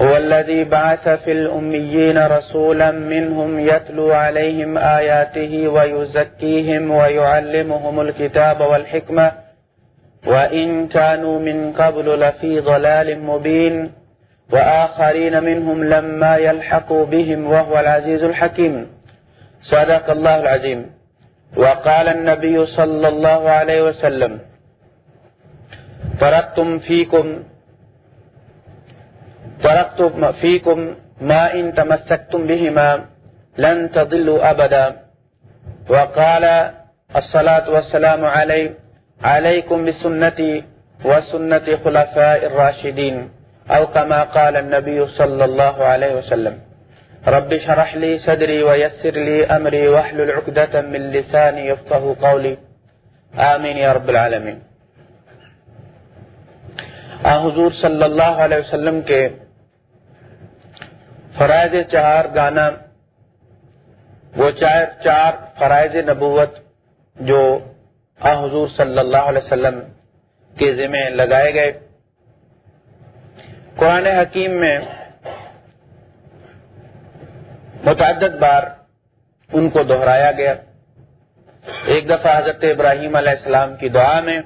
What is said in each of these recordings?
هو الذي بعث في الأميين رسولا منهم يتلو عليهم آياته ويزكيهم ويعلمهم الكتاب والحكمة، وإن كانوا من قبل لفي ضلال مبين، وآخرين منهم لما يلحقوا بهم وهو العزيز الحكيم. صدق الله العظيم. وقال النبي صلى الله عليه وسلم تركتم فيكم تركت فيكم ما إن تمسكتم بهما لن تضلوا أبدا وقال الصلاة والسلام علي عليكم بسنتي وسنة خلفاء الراشدين أو كما قال النبي صلى الله عليه وسلم. رب شرح لي صدري ويسر لي أمري واحلل عقدة من لساني يفقه قولي آمين يا رب العالمين آ حضور صلی اللہ علیہ وسلم کے فرائض چار گانا، وہ چار چار فرائض نبوت جو آ حضور صلی اللہ علیہ وسلم کے ذمہ لگائے گئے۔ قرآن حکیم میں متعدد بار ان کو دہرایا گیا۔ ایک دفعہ حضرت ابراہیم علیہ السلام کی دعا میں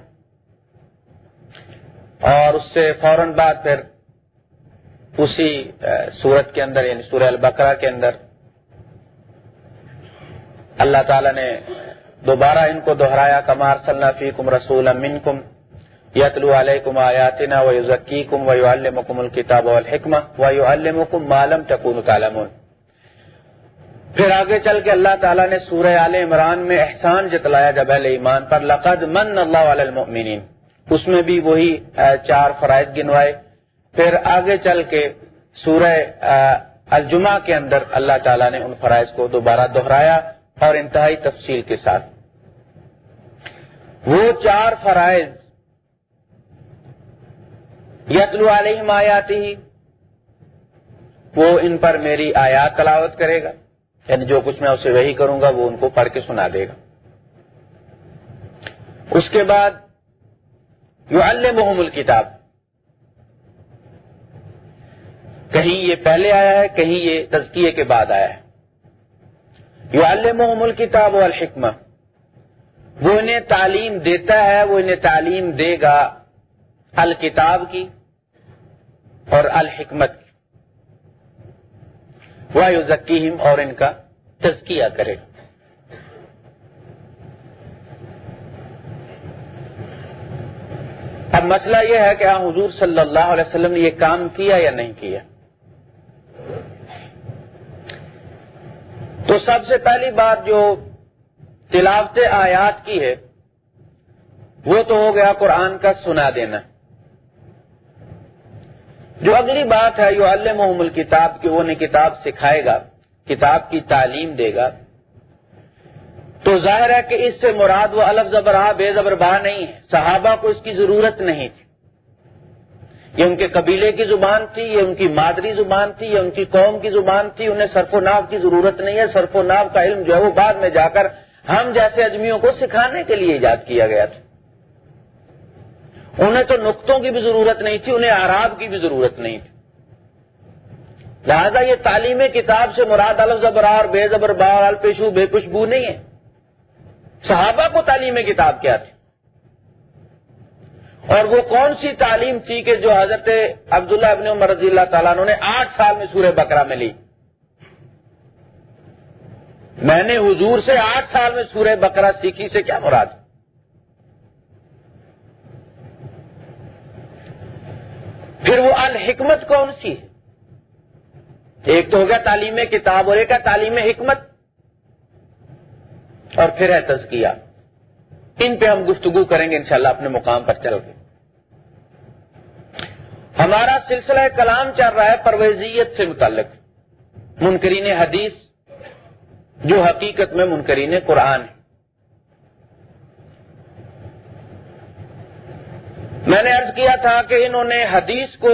اور اس سے فوراً بعد پھر اسی سورت کے اندر یعنی سورہ البقرہ کے اندر اللہ تعالی نے دوبارہ ان کو دہرایا کمار صلی کم رسول امن کم یتلو علیکم آیاتنا و یوزکی کم و یعلمکم الکتاب والحکمہ و یعلمکم معلم تکون تعلمون. پھر آگے چل کے اللہ تعالیٰ نے سورہ آل عمران میں احسان جتلایا جب اہل ایمان پر، لقد من اللہ علی المؤمنین. اس میں بھی وہی چار فرائض گنوائے پھر آگے چل کے سورہ الجمہ کے اندر اللہ تعالیٰ نے ان فرائض کو دوبارہ دہرایا اور انتہائی تفصیل کے ساتھ۔ وہ چار فرائض، یتلو علیہم آیاتی ہی وہ ان پر میری آیات تلاوت کرے گا۔ یعنی جو کچھ میں اسے وہی کروں گا، وہ ان کو پڑھ کے سنا دے گا۔ اس کے بعد یو المحم الکتاب۔ کہیں یہ پہلے آیا ہے، کہیں یہ تزکیے کے بعد آیا ہے۔ یو المحم الکتاب والحکمہ۔ وہ انہیں تعلیم دیتا ہے، وہ انہیں تعلیم دے گا الکتاب کی اور الحکمت کی۔ وہ یو ذکیم اور ان کا تزکیہ کرے۔ گا اب مسئلہ یہ ہے کہ ہاں حضور صلی اللہ علیہ وسلم نے یہ کام کیا یا نہیں کیا۔ تو سب سے پہلی بات جو تلاوت آیات کی ہے، وہ تو ہو گیا قرآن کا سنا دینا۔ جو اگلی بات ہے جو اللہ محمل کتاب کی وہ انہیں کتاب سکھائے گا، کتاب کی تعلیم دے گا۔ تو ظاہر ہے کہ اس سے مراد وہ الف زبرہ بے زبر باہ نہیں ہے۔ صحابہ کو اس کی ضرورت نہیں تھی۔ یہ ان کے قبیلے کی زبان تھی، یہ ان کی مادری زبان تھی، یہ ان کی قوم کی زبان تھی، انہیں صرف و ناو کی ضرورت نہیں ہے، صرف و ناو کا علم جو ہے وہ بعد میں جا کر ہم جیسے ادمیوں کو سکھانے کے لیے ایجاد کیا گیا تھا۔ انہیں تو نقطوں کی بھی ضرورت نہیں تھی، انہیں آراب کی بھی ضرورت نہیں تھی۔ لہذا یہ تعلیم کتاب سے مراد الف زبرار بے زبر بار الپیشو بے خوشبو نہیں ہے۔ صحابہ کو تعلیم کتاب کیا تھی؟ اور وہ کون سی تعلیم تھی کہ جو حضرت عبداللہ ابن عمر رضی اللہ تعالیٰ نے آٹھ سال میں سورہ بکرا میں لی؟ میں نے حضور سے آٹھ سال میں سورہ بکرا سیکھی سے کیا مراد؟ پھر وہ الحکمت کون سی ہے؟ ایک تو ہو گیا تعلیم کتاب اور ایک ہے تعلیم حکمت، اور پھر ہے تزکیہ۔ ان پہ ہم گفتگو کریں گے، انشاءاللہ اپنے مقام پر چل کے۔ ہمارا سلسلہ کلام چل رہا ہے پرویزیت سے متعلق۔ منکرین حدیث جو حقیقت میں منکرین قرآن ہے میں نے ارض کیا تھا کہ انہوں نے حدیث کو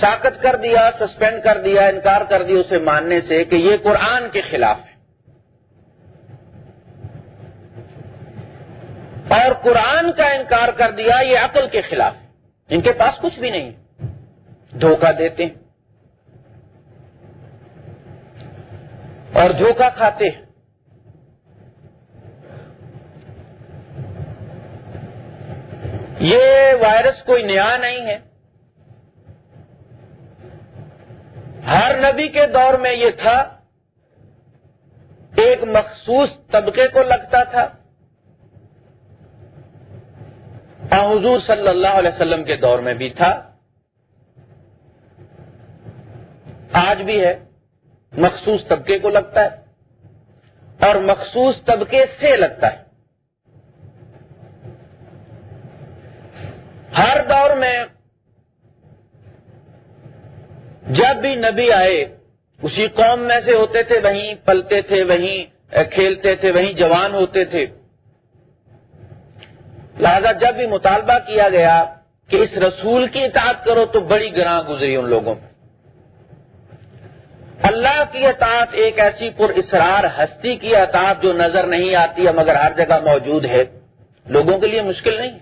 ساکت کر دیا، سسپینڈ کر دیا، انکار کر دیا اسے ماننے سے کہ یہ قرآن کے خلاف ہے۔ اور قرآن کا انکار کر دیا یہ عقل کے خلاف۔ ان کے پاس کچھ بھی نہیں۔ دھوکہ دیتے ہیں۔ اور دھوکہ کھاتے ہیں۔ یہ وائرس کوئی نیا نہیں ہے۔ ہر نبی کے دور میں یہ تھا۔ ایک مخصوص طبقے کو لگتا تھا۔ ہاں، حضور صلی اللہ علیہ وسلم کے دور میں بھی تھا۔ آج بھی ہے۔ مخصوص طبقے کو لگتا ہے۔ اور مخصوص طبقے سے لگتا ہے۔ ہر دور میں جب بھی نبی آئے، اسی قوم میں سے ہوتے تھے، وہیں پلتے تھے، وہیں کھیلتے تھے، وہیں جوان ہوتے تھے۔ لہذا جب بھی مطالبہ کیا گیا کہ اس رسول کی اطاعت کرو تو بڑی گراں گزری ان لوگوں میں۔ اللہ کی اطاعت ایک ایسی پر اسرار ہستی کی اطاعت جو نظر نہیں آتی ہے مگر ہر جگہ موجود ہے۔ لوگوں کے لیے مشکل نہیں۔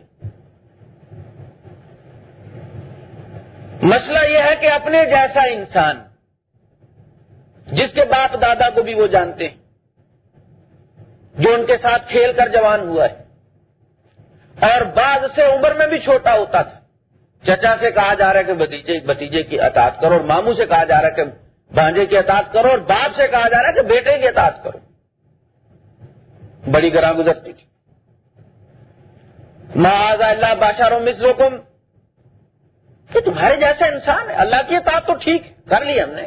مسئلہ یہ ہے کہ اپنے جیسا انسان، جس کے باپ دادا کو بھی وہ جانتے ہیں، جو ان کے ساتھ کھیل کر جوان ہوا ہے۔ اور بعض سے عمر میں بھی چھوٹا ہوتا تھا۔ چچا سے کہا جا رہا ہے کہ بتیجے بتیجے کی اطاعت کرو اور ماموں سے کہا جا رہا ہے کہ بانجے کی اطاعت کرو اور باپ سے کہا جا رہا ہے کہ بیٹے کی اطاعت کرو۔ بڑی گراں گزرتی تھی معاذ اللہ بادشاہ مسلکم کہ تمہارے جیسا انسان ہے۔ اللہ کی اطاعت تو ٹھیک کر لی ہم نے۔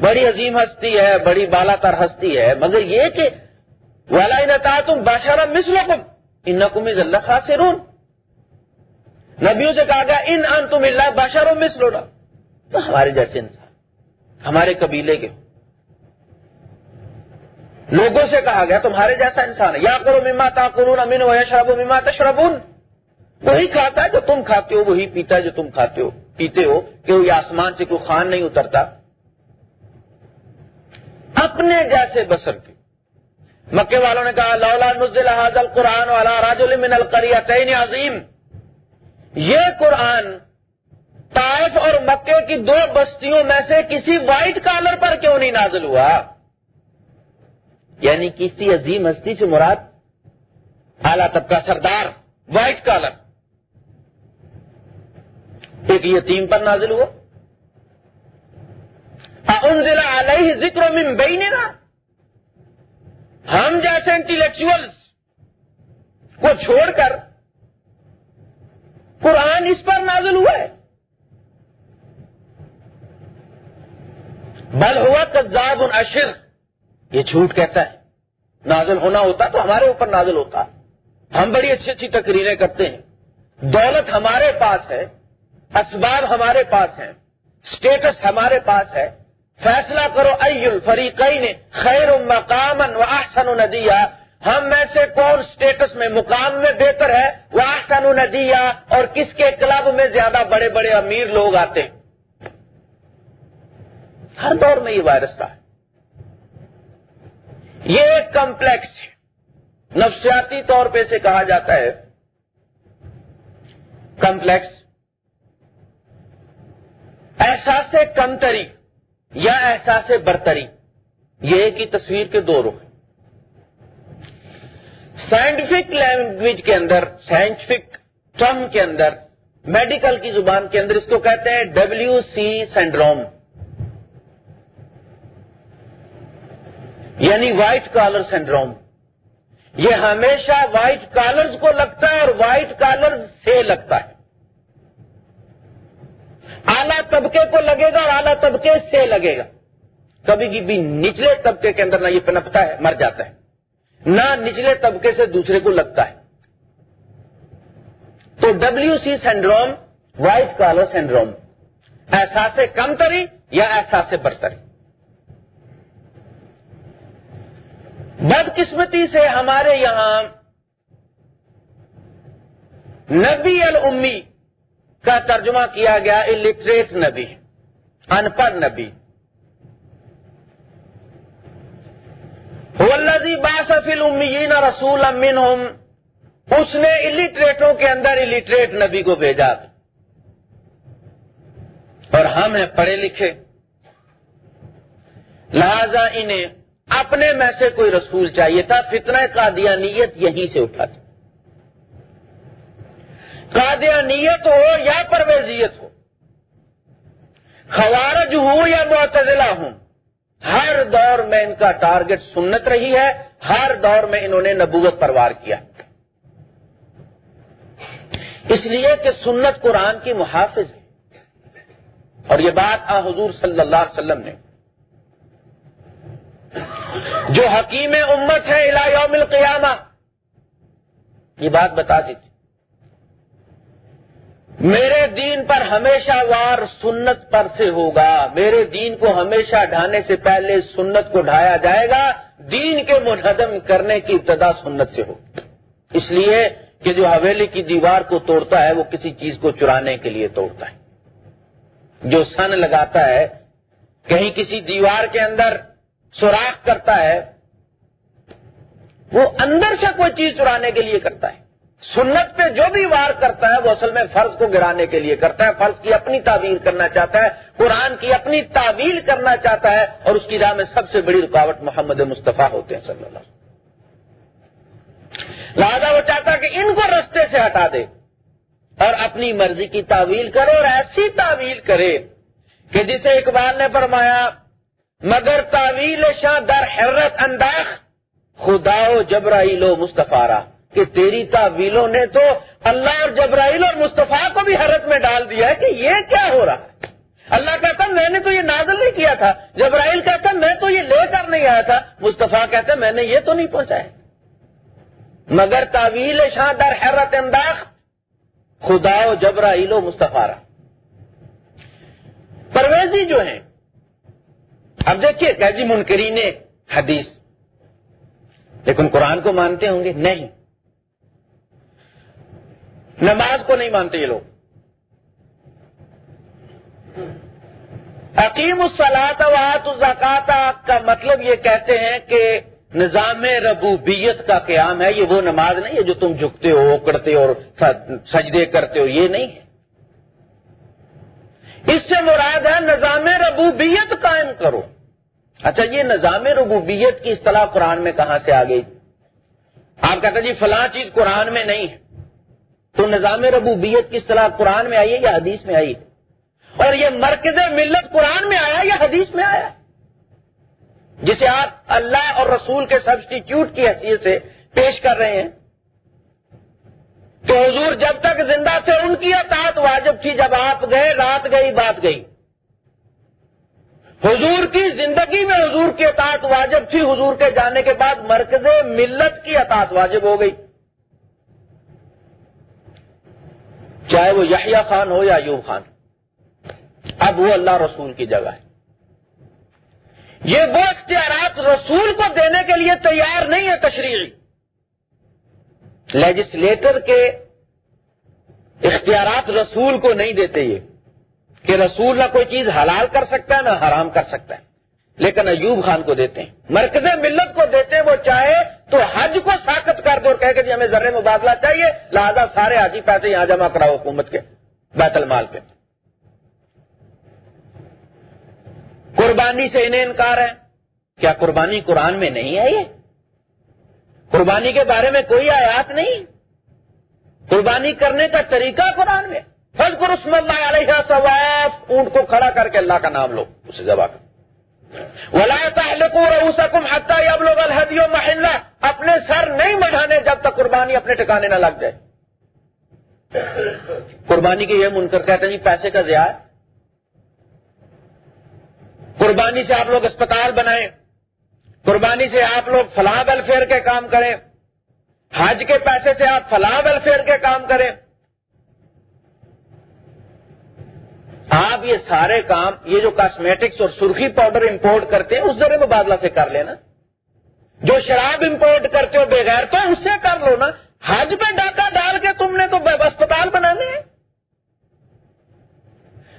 بڑی عظیم ہستی ہے، بڑی بالا تر ہستی ہے، مگر یہ کہ والا ان تم بادشاہ مسلکم ان نقم اللہ خاص نبیوں سے کہا گیا ان ان تم اللہ بادشاہ مسلو تو ہمارے جیسے انسان، ہمارے قبیلے کے۔ لوگوں سے کہا گیا، تمہارے جیسا انسان ہے۔ یا کرو مما تا امین و شراب مما تشربون۔ وہی کھاتا ہے جو تم کھاتے ہو، وہی پیتا ہے جو تم کھاتے ہو، پیتے ہو کہ وہ آسمان سے کوئی خان نہیں اترتا۔ اپنے جیسے بسر کے۔ مکے والوں نے کہا، لولا نزل حاضل قرآن والا راج المن القریتین عظیم۔ یہ قرآن طائف اور مکے کی دو بستیوں میں سے کسی وائٹ کالر پر کیوں نہیں نازل ہوا؟ یعنی کسی عظیم ہستی سے مراد اعلی طبقہ سردار وائٹ کالر ایک یتیم پر نازل ہوا۔ انزل علیہ ذکر من بیننا ہم جیسے انٹلیکچوئلس کو چھوڑ کر قرآن اس پر نازل ہوا ہے بل ہوا کذاب اشر یہ جھوٹ کہتا ہے۔ نازل ہونا ہوتا تو ہمارے اوپر نازل ہوتا۔ ہم بڑی اچھی اچھی تقریریں کرتے ہیں۔ دولت ہمارے پاس ہے، اسباب ہمارے پاس ہیں اسٹیٹس ہمارے پاس ہے۔ فیصلہ کرو الفریقین، خیر مقام و احسن ندیا ہم میں سے کون اسٹیٹس میں مقام میں بہتر ہے؟ وہ احسن ندیا اور کس کے کلب میں زیادہ بڑے بڑے امیر لوگ آتے ہیں؟ ہر دور میں یہ وائرس تھا۔ یہ ایک کمپلیکس نفسیاتی طور پہ سے کہا جاتا ہے۔ کمپلیکس احساس کمتری۔ یا احساس برتری، یہ ایک ہی تصویر کے دو رخ سائنٹیفک لینگویج کے اندر سائنٹیفک ٹرم کے اندر میڈیکل کی زبان کے اندر اس کو کہتے ہیں ڈبلو سی سینڈروم یعنی وائٹ کالر سینڈروم یہ ہمیشہ وائٹ کالرز کو لگتا ہے اور وائٹ کالر سے لگتا ہے۔ اعلی طبقے کو لگے گا اور اعلی طبقے سے لگے گا۔ کبھی بھی نچلے طبقے کے اندر نہ یہ پنپتا ہے، مر جاتا ہے۔ نہ نچلے طبقے سے دوسرے کو لگتا ہے۔ تو W C syndrome white collar syndrome احساس کم تری یا احساس برتری؟ بدقسمتی سے ہمارے یہاں نبی الامی کا ترجمہ کیا گیا الٹریٹ نبی ان پڑھ نبی باسفل امیین رسول امین اس نے الٹریٹوں کے اندر الٹریٹ نبی کو بھیجا۔ اور ہم ہیں پڑھے لکھے۔ لہذا انہیں اپنے میں سے کوئی رسول چاہیے تھا، فتنہ قادیانیت یہیں سے اٹھا تھا۔ قادیانیت ہو یا پرویزیت ہو۔ خوارج ہوں یا معتزلہ ہوں، ہر دور میں ان کا ٹارگٹ سنت رہی ہے، ہر دور میں انہوں نے نبوت پروار کیا۔ اس لیے کہ سنت قرآن کی محافظ ہے۔ اور یہ بات آ حضور صلی اللہ علیہ وسلم نے۔ جو حکیم امت ہے الہ یوم القیامہ، یہ بات بتا دی تھی میرے دین پر ہمیشہ وار سنت پر سے ہوگا۔ میرے دین کو ہمیشہ ڈھانے سے پہلے سنت کو ڈھایا جائے گا۔ دین کے منہدم کرنے کی ابتدا سنت سے ہو۔ اس لیے کہ جو حویلی کی دیوار کو توڑتا ہے، وہ کسی چیز کو چرانے کے لیے توڑتا ہے۔ جو سن لگاتا ہے، کہیں کسی دیوار کے اندر سوراخ کرتا ہے، وہ اندر سے کوئی چیز چرانے کے لیے کرتا ہے۔ سنت پہ جو بھی وار کرتا ہے وہ اصل میں فرض کو گرانے کے لیے کرتا ہے، فرض کی اپنی تعویل کرنا چاہتا ہے، قرآن کی اپنی تعویل کرنا چاہتا ہے اور اس کی راہ میں سب سے بڑی رکاوٹ محمد مصطفیٰ ہوتے ہیں صلی اللہ لہٰذا وہ چاہتا ہے کہ ان کو رستے سے ہٹا دے اور اپنی مرضی کی تعویل کرے اور ایسی تعویل کرے کہ جسے اقبال نے فرمایا، مگر تعویل شاہ در حرت انداخ خدا و جبرائیل و مصطفیٰ کہ تیری تعویلوں نے تو اللہ اور جبرائیل اور مصطفیٰ کو بھی حرت میں ڈال دیا ہے کہ یہ کیا ہو رہا ہے؟ اللہ کہتا میں نے تو یہ نازل نہیں کیا تھا۔ جبرائیل کہتا میں تو یہ لے کر نہیں آیا تھا۔ مصطفیٰ کہتے میں نے یہ تو نہیں پہنچایا۔ مگر تعویل شاہ در حیرت انداز خدا و جبرائیل و مصطفیٰ پرویزی جو ہیں، اب دیکھیے کہ جی منکرین حدیث۔ لیکن قرآن کو مانتے ہوں گے؟ نہیں۔ نماز کو نہیں مانتے یہ لوگ۔ حکیم الصلاط وات الزکاتا کا مطلب یہ کہتے ہیں کہ نظام ربوبیت کا قیام ہے، یہ وہ نماز نہیں ہے جو تم جھکتے ہو، اکڑتے ہو اور سجدے کرتے ہو، یہ نہیں ہے۔ اس سے مراد ہے نظام ربوبیت قائم کرو۔ اچھا یہ نظام ربوبیت کی اصطلاح قرآن میں کہاں سے آ گئی؟ آپ کہتے جی فلاں چیز قرآن میں نہیں ہے۔ تو نظام ربوبیت کی اصطلاح قرآن میں آئی ہے یا حدیث میں آئی ہے؟ اور یہ مرکز ملت قرآن میں آیا یا حدیث میں آیا؟ جسے آپ اللہ اور رسول کے سبسٹیچیوٹ کی حیثیت سے پیش کر رہے ہیں۔ تو حضور جب تک زندہ تھے، ان کی اطاعت واجب تھی۔ جب آپ گئے، رات گئی، بات گئی۔ حضور کی زندگی میں حضور کی اطاعت واجب تھی۔ حضور کے جانے کے بعد مرکز ملت کی اطاعت واجب ہو گئی۔ چاہے وہ یحییٰ خان ہو یا ایوب خان۔ اب وہ اللہ رسول کی جگہ ہے۔ یہ وہ اختیارات رسول کو دینے کے لیے تیار نہیں ہے تشریحی لیجسلیٹر کے اختیارات رسول کو نہیں دیتے یہ۔ کہ رسول نہ کوئی چیز حلال کر سکتا ہے، نہ حرام کر سکتا ہے۔ لیکن ایوب خان کو دیتے ہیں۔ مرکز ملت کو دیتے وہ چاہے تو حج کو ساخت کر دو اور کہہ کہ جی ہمیں ذرے مبادلہ چاہیے، لہذا سارے حاجی پیسے یہاں جمع کراؤ حکومت کے بیت المال پہ قربانی سے انہیں انکار ہے۔ کیا قربانی قرآن میں نہیں ہے یہ؟ قربانی کے بارے میں کوئی آیات نہیں۔ قربانی کرنے کا طریقہ قرآن میں۔ فض اللہ علیہ ثواف اونٹ کو کھڑا کر کے اللہ کا نام لو، اسے ذبح کر رؤوسکم حتی یبلغ الحدی محلہ اپنے سر نہیں بڑھانے جب تک قربانی اپنے ٹھکانے نہ لگ جائے۔ قربانی کے یہ منکر کہتے ہیں جی پیسے کا ضیاع قربانی سے آپ لوگ اسپتال بنائیں۔ قربانی سے آپ لوگ فلاح ویلفیئر کے کام کریں۔ حج کے پیسے سے آپ فلاح ویلفیئر کے کام کریں۔ آپ یہ سارے کام، یہ جو کاسمیٹکس اور سرخی پاؤڈر امپورٹ کرتے ہیں، اس ذریعے مبادلہ سے کر لینا۔ جو شراب امپورٹ کرتے ہو بغیر تو اس سے کر لو نا۔ حج پہ ڈاکہ ڈال کے تم نے تو اسپتال بنانے ہیں۔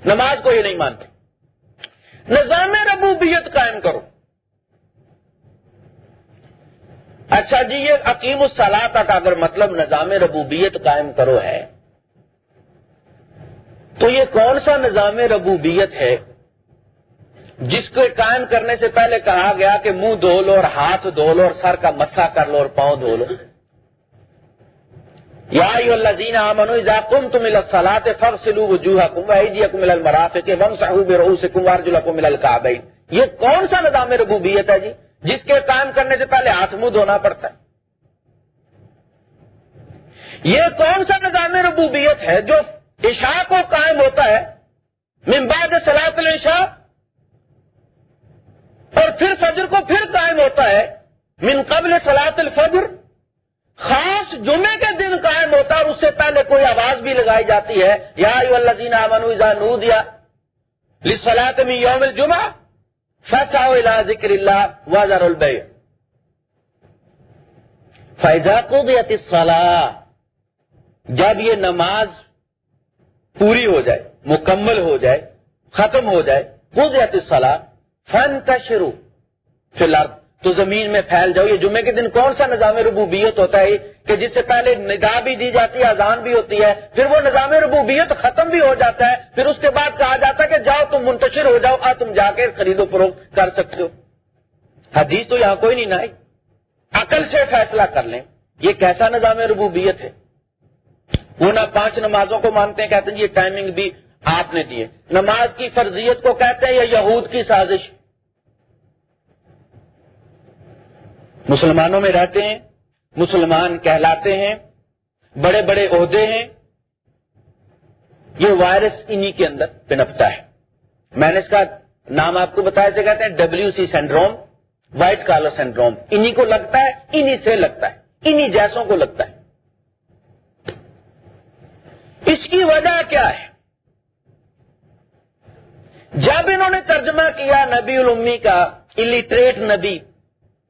نماز کو یہ نہیں مانتے۔ نظام ربوبیت قائم کرو۔ اچھا جی یہ عقیم الصلاح کا اگر مطلب نظام ربوبیت قائم کرو ہے تو یہ کون سا نظام ربوبیت ہے؟ جس کو قائم کرنے سے پہلے کہا گیا کہ منہ دھو لو اور ہاتھ دھو لو اور سر کا مسا کر لو اور پاؤں دھو لو۔ یا اللہ امن کم تم سلاط فخ سلو وجوہ کم کم کے کمار یہ کون سا نظام ربوبیت ہے جی؟ جس کے قائم کرنے سے پہلے ہاتھ منہ دھونا پڑتا ہے۔ یہ کون سا نظام ربوبیت ہے جو عشاء کو قائم ہوتا ہے بعد سلاط الشاء اور پھر فجر کو پھر قائم ہوتا ہے، من قبل سلاط الفجر، خاص جمعے کے دن قائم ہوتا ہے، اور اس سے پہلے کوئی آواز بھی لگائی جاتی ہے، یا اللہ امنزا نو دیا سلاط میں یوم الجمہ فیصا ذکر اللہ واضح البے فیضا کو دیا جب یہ نماز پوری ہو جائے، مکمل ہو جائے، ختم ہو جائے وہ زیادہ صلاح فن کا شروع فی الحال تو زمین میں پھیل جاؤ، یہ جمعے کے دن کون سا نظام ربوبیت ہوتا ہے؟ کہ جس سے پہلے نگاہ بھی دی جاتی ہے، اذان بھی ہوتی ہے، پھر وہ نظام ربوبیت ختم بھی ہو جاتا ہے، پھر اس کے بعد کہا جاتا ہے کہ جاؤ تم منتشر ہو جاؤ، آ تم جا کے خرید و فروخت کر سکتے ہو۔ حدیث تو یہاں کوئی نہیں نہ عقل سے فیصلہ کر لیں۔ یہ کیسا نظام ربوبیت ہے؟ وہ نہ پانچ نمازوں کو مانتے ہیں، کہتے ہیں جی یہ ٹائمنگ بھی آپ نے دیے نماز کی فرضیت کو کہتے ہیں یا یہود کی سازش؟ مسلمانوں میں رہتے ہیں، مسلمان کہلاتے ہیں، بڑے بڑے عہدے ہیں۔ یہ وائرس انہی کے اندر پنپتا ہے۔ میں نے اس کا نام آپ کو بتایا سے کہتے ہیں W C syndrome white collar syndrome انہی کو لگتا ہے، انہی سے لگتا ہے، انہی جیسوں کو لگتا ہے۔ اس کی وجہ کیا ہے؟ جب انہوں نے ترجمہ کیا نبی الامی کا الٹریٹ نبی،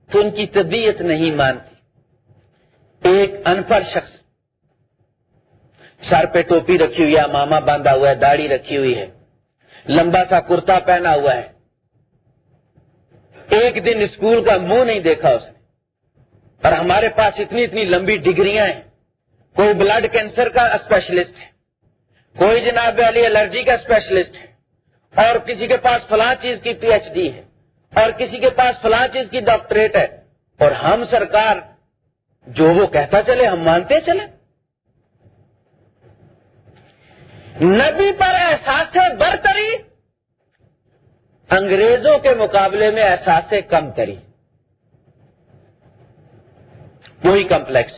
تو ان کی طبیعت نہیں مانتی۔ ایک ان پڑھ شخص، سر پہ ٹوپی رکھی ہوئی ہے، ماما باندھا ہوا ہے، داڑھی رکھی ہوئی ہے، لمبا سا کرتا پہنا ہوا ہے۔ ایک دن اسکول کا منہ نہیں دیکھا اس نے، اور ہمارے پاس اتنی اتنی لمبی ڈگریاں ہیں۔ کوئی بلڈ کینسر کا اسپیشلسٹ ہے، کوئی جناب علی الرجی کا اسپیشلسٹ ہے، اور کسی کے پاس فلاں چیز کی پی ایچ ڈی ہے، اور کسی کے پاس فلاں چیز کی ڈاکٹریٹ ہے، اور ہم سرکار جو وہ کہتا چلے، ہم مانتے چلے۔ نبی پر احساس برتری، انگریزوں کے مقابلے میں احساس کم تری۔ وہی کمپلیکس۔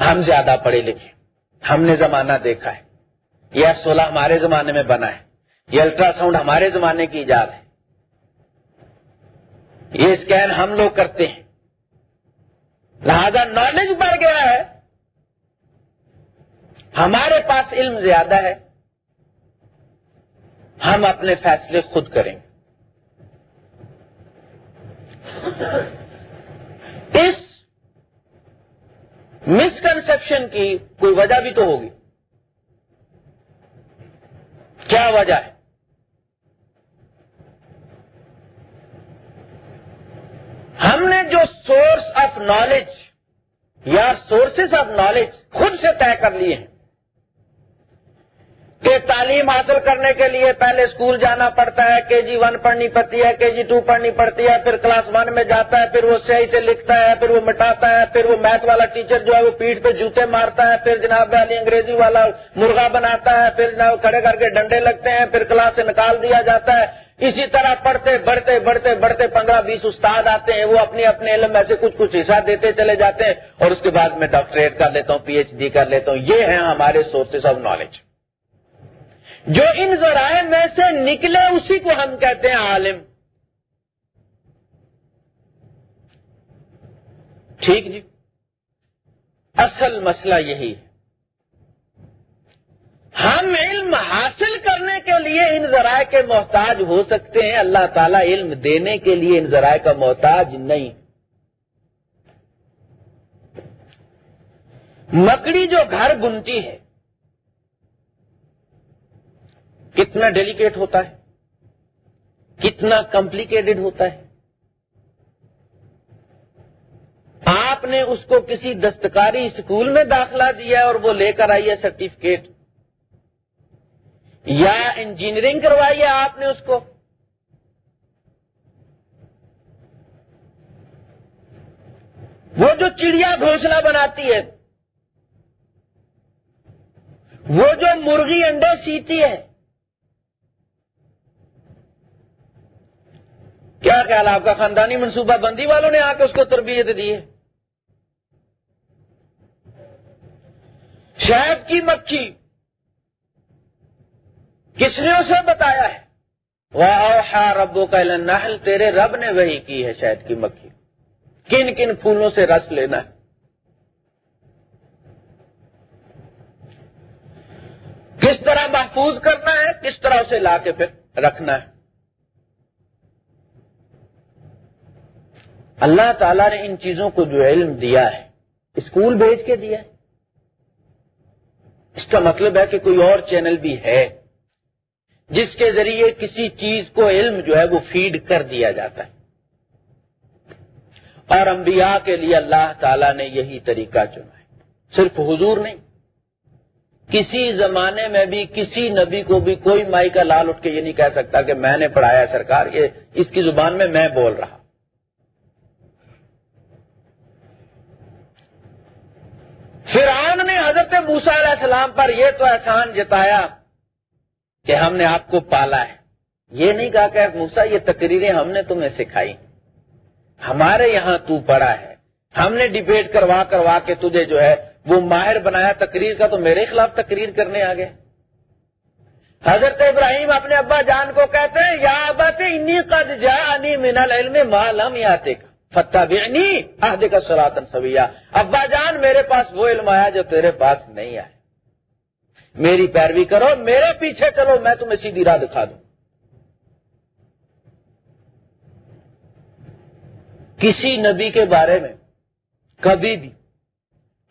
ہم زیادہ پڑھے لکھے ہم نے زمانہ دیکھا ہے۔ یہ ایف سولہ ہمارے زمانے میں بنا ہے۔ یہ الٹرا ساؤنڈ ہمارے زمانے کی ایجاد ہے۔ یہ اسکین ہم لوگ کرتے ہیں۔ لہذا نالج بڑھ گیا ہے۔ ہمارے پاس علم زیادہ ہے۔ ہم اپنے فیصلے خود کریں۔ گے اس مسکنسپشن کی کوئی وجہ بھی تو ہوگی۔ کیا وجہ ہے؟ ہم نے جو سورس آف نالج یا سورسز آف نالج خود سے طے کر لیے ہیں کہ تعلیم حاصل کرنے کے لیے پہلے اسکول جانا پڑتا ہے، کے جی ون پڑھنی پڑتی ہے، کے جی ٹو پڑھنی پڑتی ہے، پھر کلاس ون میں جاتا ہے، پھر وہ صحیح سے لکھتا ہے، پھر وہ مٹاتا ہے، پھر وہ میتھ والا ٹیچر جو ہے وہ پیٹھ پہ جوتے مارتا ہے، پھر جناب علی انگریزی والا مرغا بناتا ہے، پھر جناب کھڑے کر کے ڈنڈے لگتے ہیں، پھر کلاس سے نکال دیا جاتا ہے۔ اسی طرح پڑھتے، بڑھتے بڑھتے بڑھتے پندرہ بیس استاد آتے ہیں، وہ اپنے اپنے علم میں سے کچھ کچھ حصہ دیتے چلے جاتے ہیں اور اس کے بعد میں ڈاکٹریٹ کر لیتا ہوں، پی ایچ ڈی کر لیتا ہوں۔ یہ ہیں ہمارے سورسز آف نالج جو ان ذرائع میں سے نکلے اسی کو ہم کہتے ہیں عالم۔ ٹھیک جی؟ اصل مسئلہ یہی ہے۔ ہم علم حاصل کرنے کے لیے ان ذرائع کے محتاج ہو سکتے ہیں۔ اللہ تعالیٰ علم دینے کے لیے ان ذرائع کا محتاج نہیں۔ مکڑی جو گھر بنتی ہے کتنا ڈیلیکیٹ ہوتا ہے، کتنا کمپلیکیٹڈ ہوتا ہے۔ آپ نے اس کو کسی دستکاری اسکول میں داخلہ دیا اور وہ لے کر آئی ہے سرٹیفکیٹ یا انجینئرنگ کروائی ہے آپ نے اس کو۔ وہ جو چڑیا گھونسلہ بناتی ہے، وہ جو مرغی انڈے سیتی ہے کیا خیال آپ کا خاندانی منصوبہ بندی والوں نے آ کے اس کو تربیت دی ہے؟ شہد کی مکھی کس نے اسے بتایا ہے؟ وہ ربو کا نحل تیرے رب نے وہی کی ہے شہد کی مکھی۔ کن کن پھولوں سے رس لینا ہے؟ کس طرح محفوظ کرنا ہے، کس طرح اسے لا کے پھر رکھنا ہے؟ اللہ تعالیٰ نے ان چیزوں کو جو علم دیا ہے، اسکول بھیج کے دیا ہے۔ اس کا مطلب ہے کہ کوئی اور چینل بھی ہے، جس کے ذریعے کسی چیز کو علم جو ہے وہ فیڈ کر دیا جاتا ہے۔ اور انبیاء کے لیے اللہ تعالیٰ نے یہی طریقہ چنا ہے۔ صرف حضور نہیں، کسی زمانے میں بھی کسی نبی کو بھی کوئی مائی کا لال اٹھ کے یہ نہیں کہہ سکتا کہ میں نے پڑھایا سرکار، یہ اس کی زبان میں میں بول رہا فرعون نے حضرت موسا علیہ السلام پر یہ تو احسان جتایا کہ ہم نے آپ کو پالا ہے۔ یہ نہیں کہا کہ موسا یہ تقریریں ہم نے تمہیں سکھائی۔ ہمارے یہاں تو پڑا ہے۔ ہم نے ڈبیٹ کروا کروا کے تجھے جو ہے وہ ماہر بنایا تقریر کا تو میرے خلاف تقریر کرنے آ گئے حضرت ابراہیم اپنے ابا جان کو کہتے ہیں، یا ابا انی قد جا انی من العلم معلوم یاتے کا فتح بھی کا سلاتن سویا ابا جان، میرے پاس وہ علم آیا جو تیرے پاس نہیں آیا۔ میری پیروی کرو، میرے پیچھے چلو، میں تمہیں سیدھی راہ دکھا دوں۔ کسی نبی کے بارے میں کبھی بھی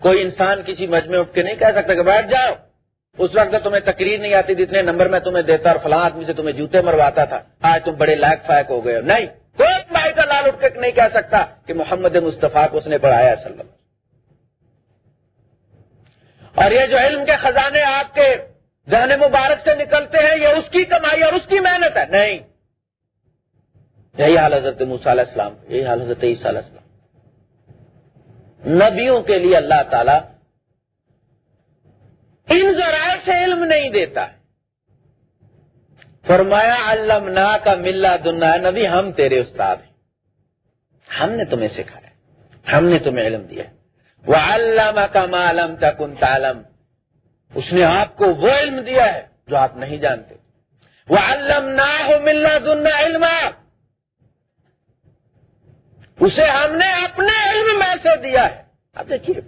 کوئی انسان کسی مجمع اٹھ کے نہیں کہہ سکتا کہ بیٹھ جاؤ۔ اس وقت تمہیں تقریر نہیں آتی جتنے نمبر میں تمہیں دیتا اور فلاں آدمی سے تمہیں جوتے مرواتا تھا۔ آج تم بڑے لائق فائق ہو گئے ہو۔ نہیں کوئی بھائی کا لال اٹھ کے نہیں کہہ سکتا کہ محمد مصطفیٰ کو اس نے پڑھایا صلی اللہ اور یہ جو علم کے خزانے آپ کے ذہن مبارک سے نکلتے ہیں، یہ اس کی کمائی اور اس کی محنت ہے۔ نہیں۔ یہی حال حضرت علیہ السلام، یہی حال حضرت عیسیٰ علیہ السلام۔ نبیوں کے لیے اللہ تعالی ان ذرائع سے علم نہیں دیتا۔ ہے فرمایا علم کا ملا دنیا نبی، ہم تیرے استاد ہیں۔ ہم نے تمہیں سکھایا ہم نے تمہیں علم دیا وہ علامہ کا معلوم کن تعلم۔ اس نے آپ کو وہ علم دیا ہے جو آپ نہیں جانتے۔ وہ علم نہ ہو ملنا دنیا علم اسے ہم نے اپنے علم میں سے دیا ہے۔ اب دیکھیے۔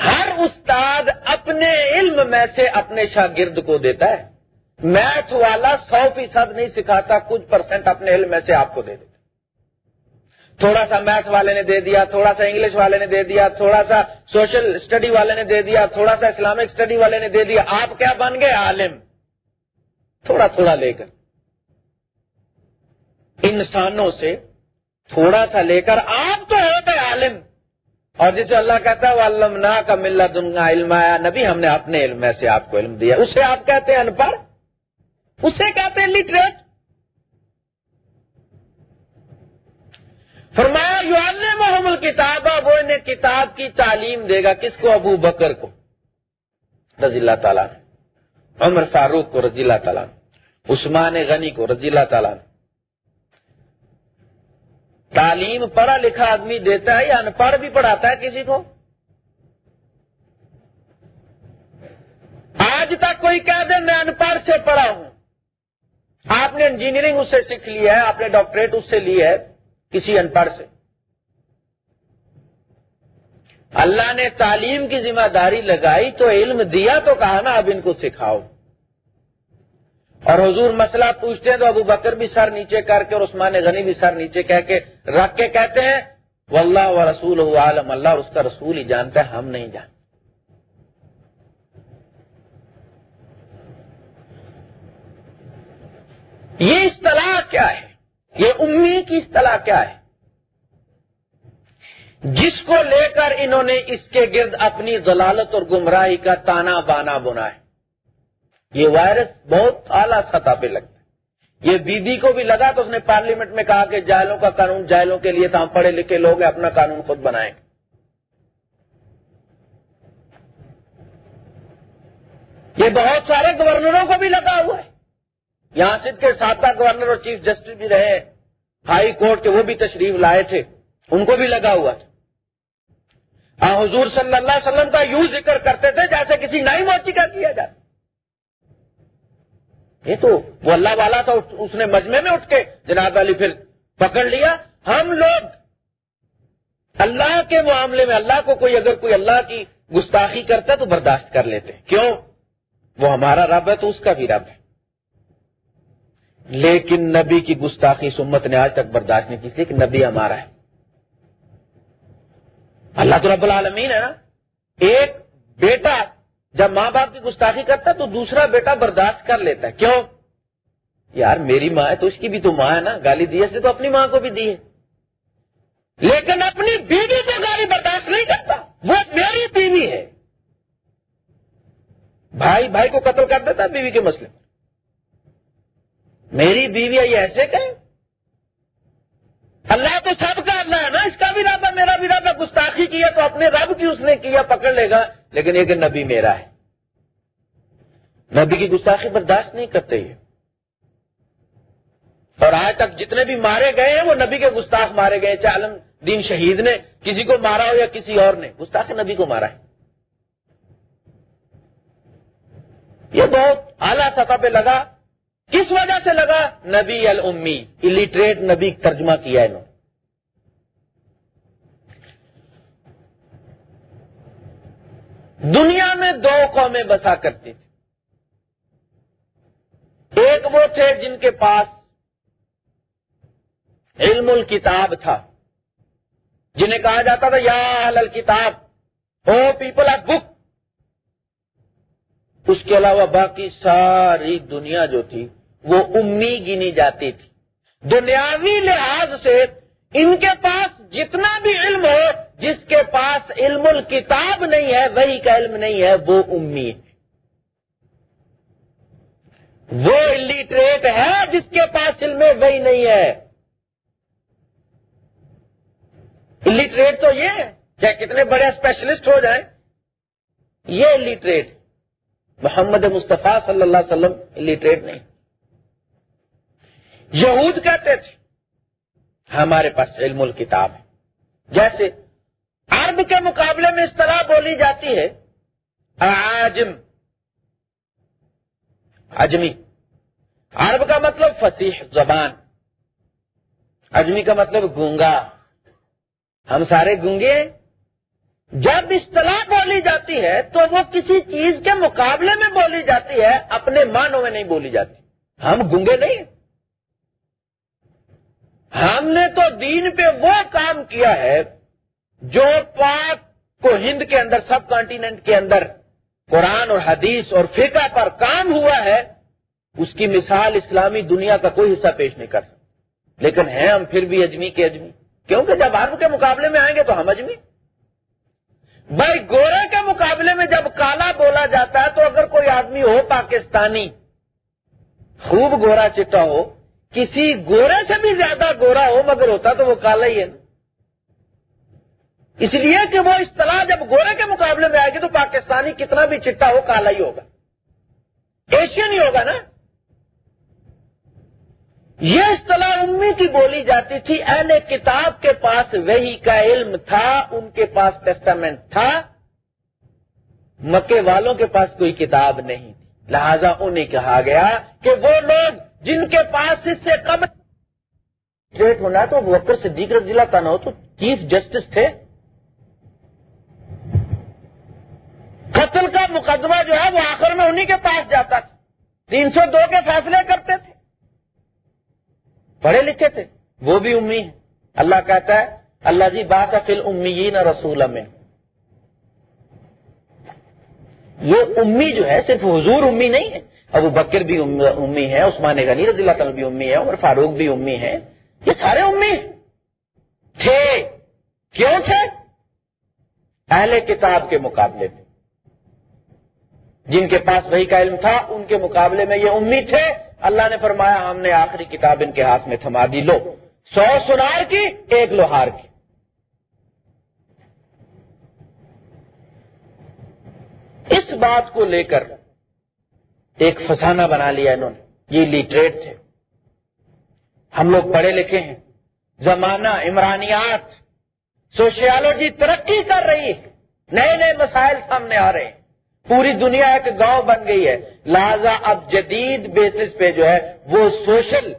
ہر استاد اپنے علم میں سے اپنے شاگرد کو دیتا ہے۔ میتھ والا سو فیصد نہیں سکھاتا، کچھ پرسنٹ اپنے علم میں سے آپ کو دے دیتا۔ تھوڑا سا میتھ والے نے دے دیا، تھوڑا سا انگلش والے نے دے دیا، تھوڑا سا سوشل اسٹڈی والے نے دے دیا، تھوڑا سا اسلامک اسٹڈی والے نے دے دیا۔ آپ کیا بن گئے عالم؟ تھوڑا تھوڑا لے کر۔ انسانوں سے تھوڑا سا لے کر آپ تو ہو گئے عالم۔ اور جسے اللہ کہتا ہے وہ علمنا کا ملا دنگا علم آیا نبی ہم نے اپنے علم میں سے آپ کو علم دیا۔ اسے آپ کہتے ہیں ان پڑھ اسے کہتے ہیں لٹریٹ فرمایا جو اللہ محمد کتاب وہ انہیں کتاب کی تعلیم دے گا. کس کو؟ ابو بکر کو. رضی اللہ تعالیٰ عمر فاروق کو، رضی اللہ تعالیٰ عثمان غنی کو، رضی اللہ تعالیٰ تعلیم پڑھا لکھا آدمی دیتا ہے یا ان پڑھ بھی پڑھاتا ہے کسی کو؟ آج تک کوئی کہہ دے، میں ان پڑھ سے پڑھا ہوں. آپ نے انجینئرنگ اس سے سیکھ لی ہے، آپ نے ڈاکٹریٹ اس سے لی ہے کسی ان پڑھ سے۔ اللہ نے تعلیم کی ذمہ داری لگائی تو علم دیا تو کہا نا، اب ان کو سکھاؤ۔ اور حضور مسئلہ پوچھتے ہیں تو ابو بکر بھی سر نیچے کر کے اور عثمان غنی بھی سر نیچے کہہ کے رکھ کے کہتے ہیں، واللہ و رسول عالم، اللہ اور اس کا رسول ہی جانتا ہے، ہم نہیں جانتے۔ یہ اصطلاح کیا ہے؟ یہ امی کی اصطلاح کیا ہے؟ جس کو لے کر انہوں نے اس کے گرد اپنی ضلالت اور گمراہی کا تانا بانا بنا ہے۔ یہ وائرس بہت اعلیٰ سطح پہ لگتا ہے۔ یہ بی بی کو بھی لگا تو اس نے پارلیمنٹ میں کہا کہ جائلوں کا قانون جائلوں کے لیے تو ہم پڑھے لکھے لوگ اپنا قانون خود بنائیں۔ گے یہ بہت سارے گورنروں کو بھی لگا ہوا ہے۔ یہاں سے کے ساتھ گورنر اور چیف جسٹس بھی رہے، ہائی کورٹ کے وہ بھی تشریف لائے تھے، ان کو بھی لگا ہوا تھا۔ حضور صلی اللہ علیہ وسلم کا یوں ذکر کرتے تھے جیسے کسی نئی موچی کا کیا جاتا۔ یہ تو وہ اللہ والا تھا، اس نے مجمے میں اٹھ کے جناب علی پھر پکڑ لیا۔ ہم لوگ اللہ کے معاملے میں، اللہ کو کوئی، اگر کوئی اللہ کی گستاخی کرتا تو برداشت کر لیتے۔ کیوں؟ وہ ہمارا رب ہے تو اس کا بھی رب ہے۔ لیکن نبی کی گستاخی سمت نے آج تک برداشت نہیں کی کہ نبی ہمارا ہے۔ اللہ تو رب العالمین ہے نا۔ ایک بیٹا جب ماں باپ کی گستاخی کرتا تو دوسرا بیٹا برداشت کر لیتا ہے۔ کیوں؟ یار میری ماں ہے تو اس کی بھی تو ماں ہے نا، گالی دی سے تو اپنی ماں کو بھی دی ہے۔ لیکن اپنی بیوی کو گالی برداشت نہیں کرتا، وہ میری بیوی ہے۔ بھائی بھائی کو قتل کر دیتا بیوی کے مسئلے میری بیوی یہ ایسے کہ اللہ تو سب کا اللہ ہے نا، اس کا بھی رب ہے، میرا بھی رب ہے۔ گستاخی کیا تو اپنے رب کی اس نے کیا، پکڑ لے گا۔ لیکن یہ کہ نبی میرا ہے۔ نبی کی گستاخی برداشت نہیں کرتے یہ۔ اور آج تک جتنے بھی مارے گئے ہیں، وہ نبی کے گستاخ مارے گئے۔ چاہے عالم دین شہید نے کسی کو مارا ہو یا کسی اور نے، گستاخ نبی کو مارا ہے۔ یہ بہت اعلی سطح پہ لگا۔ کس وجہ سے لگا؟ نبی المی الٹریٹ نبی ترجمہ کیا انہوں دنیا میں دو قومیں بسا کرتی تھی ایک وہ تھے جن کے پاس علم الکتاب تھا، جنہیں کہا جاتا تھا، یا اہل کتاب او پیپل آف بک۔ اس کے علاوہ باقی ساری دنیا جو تھی وہ امی گنی جاتی تھی۔ دنیاوی لحاظ سے ان کے پاس جتنا بھی علم ہو، جس کے پاس علم الکتاب نہیں ہے، وہی کا علم نہیں ہے، وہ امی ہے۔ وہ الٹریٹ ہے، جس کے پاس علم ہے وہی نہیں ہے۔ الٹریٹ تو یہ ہے، چاہے کتنے بڑے اسپیشلسٹ ہو جائیں، یہ الٹریٹ محمد مصطفیٰ صلی اللہ علیہ وسلم الٹریٹ نہیں۔ یہود کہتے تھے، ہمارے پاس علم الکتاب ہے۔ جیسے عرب کے مقابلے میں اس طرح بولی جاتی ہے آجم اجمی۔ عرب کا مطلب فصیح زبان، اجمی کا مطلب گونگا۔ ہم سارے گونگے۔ جب اصطلاح بولی جاتی ہے، تو وہ کسی چیز کے مقابلے میں بولی جاتی ہے، اپنے معنوں میں نہیں بولی جاتی۔ ہم گونگے نہیں۔ ہم نے تو دین پہ وہ کام کیا ہے جو پاک کو ہند کے اندر، سب کانٹیننٹ کے اندر قرآن اور حدیث اور فقہ پر کام ہوا ہے، اس کی مثال اسلامی دنیا کا کوئی حصہ پیش نہیں کر سکتا۔ لیکن ہیں ہم پھر بھی اجمی کے اجمی۔ کیونکہ جب عرب کے مقابلے میں آئیں گے تو ہم اجمی۔ بھائی گورے کے مقابلے میں جب کالا بولا جاتا ہے تو اگر کوئی آدمی ہو پاکستانی، خوب گورا چٹا ہو کسی گورے سے بھی زیادہ گورا ہو مگر ہوتا تو وہ کالا ہی ہے نا۔ اس لیے کہ وہ اصطلاح جب گورے کے مقابلے میں آئے گی تو پاکستانی کتنا بھی چٹا ہو کالا ہی ہوگا۔ ایشین ہی ہوگا نا۔ یہ اصطلاح امی کی بولی جاتی تھی، اہل کتاب کے پاس وہی کا علم تھا، ان کے پاس ٹیسٹامنٹ تھا۔ مکے والوں کے پاس کوئی کتاب نہیں تھی۔ لہذا انہیں کہا گیا کہ وہ لوگ جن کے پاس اس سے کم ریٹ ہونا تو وکر صدیق رضی اللہ تعالیٰ تو چیف جسٹس تھے۔ قتل کا مقدمہ جو ہے وہ آخر میں انہی کے پاس جاتا تھا۔ تین سو دو کے فیصلے کرتے تھے۔ پڑھے لکھے تھے۔ وہ بھی امی ہیں۔ اللہ کہتا ہے، اللہ جی بات فل امی رسول میں۔ یہ امی جو ہے، صرف حضور امی نہیں ہے۔ ابو بکر بھی امی ہے عثمان غنی رضی اللہ تعالیٰ بھی امی ہے عمر فاروق بھی امی ہے یہ سارے امی تھے۔ کیوں تھے؟ اہل کتاب کے مقابلے میں۔ جن کے پاس وہی کا علم تھا، ان کے مقابلے میں یہ امی تھے۔ اللہ نے فرمایا، ہم نے آخری کتاب ان کے ہاتھ میں تھما دی، لو۔ سو سنار کی، ایک لوہار کی۔ اس بات کو لے کر ایک فسانہ بنا لیا انہوں نے، یہ لٹریٹ تھے۔ ہم لوگ پڑھے لکھے ہیں۔ زمانہ عمرانیات، سوشیالوجی ترقی کر رہی ہے۔ نئے نئے مسائل سامنے آ رہے ہیں۔ پوری دنیا ایک گاؤں بن گئی ہے۔ لہذا اب جدید بیسس پہ جو ہے، وہ سوشل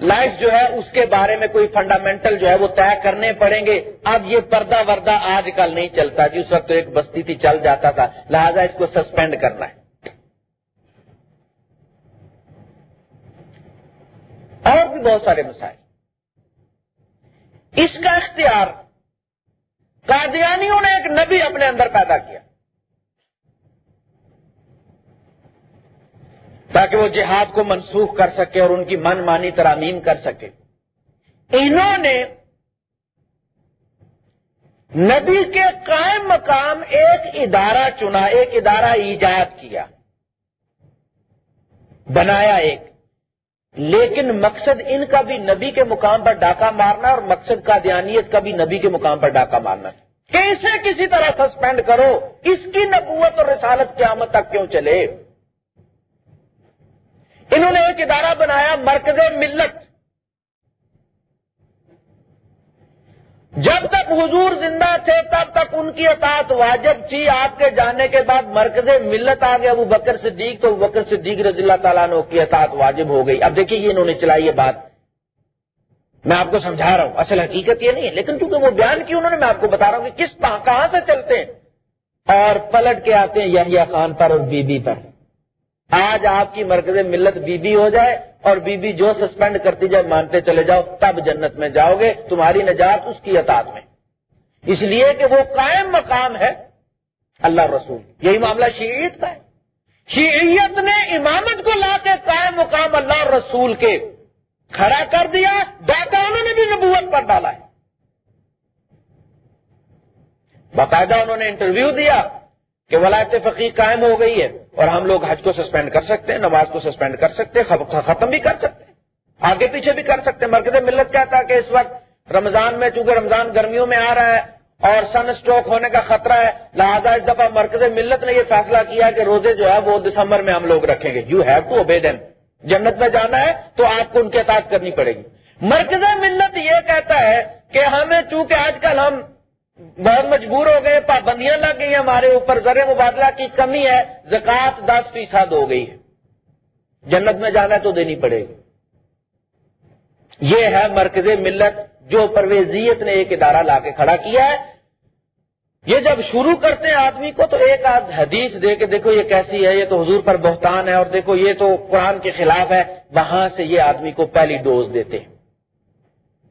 لائف جو ہے اس کے بارے میں کوئی فنڈامنٹل جو ہے وہ طے کرنے پڑیں گے۔ اب یہ پردہ وردہ آج کل نہیں چلتا۔ جی اس وقت ایک بستی تھی، چل جاتا تھا۔ لہذا اس کو سسپینڈ کرنا ہے۔ اور بھی بہت سارے مسائل۔ اس کا اختیار قادیانیوں نے ایک نبی اپنے اندر پیدا کیا۔ تاکہ وہ جہاد کو منسوخ کر سکے اور ان کی من مانی ترامیم کر سکے۔ انہوں نے نبی کے قائم مقام ایک ادارہ چنا، ایک ادارہ ایجاد کیا۔ بنایا ایک۔ لیکن مقصد ان کا بھی نبی کے مقام پر ڈاکہ مارنا اور مقصد کا دیانیت کا بھی نبی کے مقام پر ڈاکہ مارنا۔ کیسے کسی طرح سسپینڈ کرو؟ اس کی نبوت اور رسالت قیامت تک کیوں چلے؟ انہوں نے ایک ادارہ بنایا مرکز ملت۔ جب تک حضور زندہ تھے تب تک ان کی اطاعت واجب تھی۔ آپ کے جانے کے بعد مرکز ملت آ گیا وہ بکر صدیق تو بکر صدیق رضی اللہ تعالیٰ نے کی اطاعت واجب ہو گئی۔ اب دیکھیے یہ انہوں نے چلائی یہ بات۔ میں آپ کو سمجھا رہا ہوں۔ اصل حقیقت یہ نہیں ہے، لیکن کیونکہ وہ بیان کی انہوں نے، میں آپ کو بتا رہا ہوں کہ کس کہاں سے چلتے ہیں۔ اور پلٹ کے آتے ہیں یا خان پر اور بی بی پر۔ آج آپ کی مرکز ملت بی بی ہو جائے اور بی بی جو سسپینڈ کرتی جائے، مانتے چلے جاؤ، تب جنت میں جاؤ گے، تمہاری نجات اس کی اطاعت میں۔ اس لیے کہ وہ قائم مقام ہے اللہ رسول۔ یہی معاملہ شیعیت کا ہے۔ شیعیت نے امامت کو لا کے قائم مقام اللہ رسول کے کھڑا کر دیا ڈاکہ انہوں نے بھی نبوت پر ڈالا ہے۔ باقاعدہ انہوں نے انٹرویو دیا کہ ولایت فقیر قائم ہو گئی ہے۔ اور ہم لوگ حج کو سسپینڈ کر سکتے ہیں، نماز کو سسپینڈ کر سکتے ہیں ختم بھی کر سکتے ہیں۔ آگے پیچھے بھی کر سکتے ہیں۔ مرکز ملت کہتا کہ اس وقت رمضان میں، چونکہ رمضان گرمیوں میں آ رہا ہے اور سن اسٹروک ہونے کا خطرہ ہے، لہٰذا اس دفعہ مرکز ملت نے یہ فیصلہ کیا کہ روزے جو ہے وہ دسمبر میں ہم لوگ رکھیں گے۔ یو ہیو ٹو اوبے دین جنت میں جانا ہے تو آپ کو ان کی اطاعت کرنی پڑے گی۔ مرکز ملت یہ کہتا ہے کہ ہمیں چونکہ آج کل ہم بہت مجبور ہو گئے، پابندیاں لگ گئی ہمارے اوپر زر مبادلہ کی کمی ہے زکات دس فیصد ہو گئی ہے۔ جنت میں جانا ہے تو دینی پڑے گی۔ یہ ہے مرکز ملت جو پرویزیت نے ایک ادارہ لا کے کھڑا کیا ہے۔ یہ جب شروع کرتے ہیں آدمی کو تو ایک آدھ حدیث دے کے دیکھو یہ کیسی ہے، یہ تو حضور پر بہتان ہے اور دیکھو یہ تو قرآن کے خلاف ہے۔ وہاں سے یہ آدمی کو پہلی ڈوز دیتے ہیں۔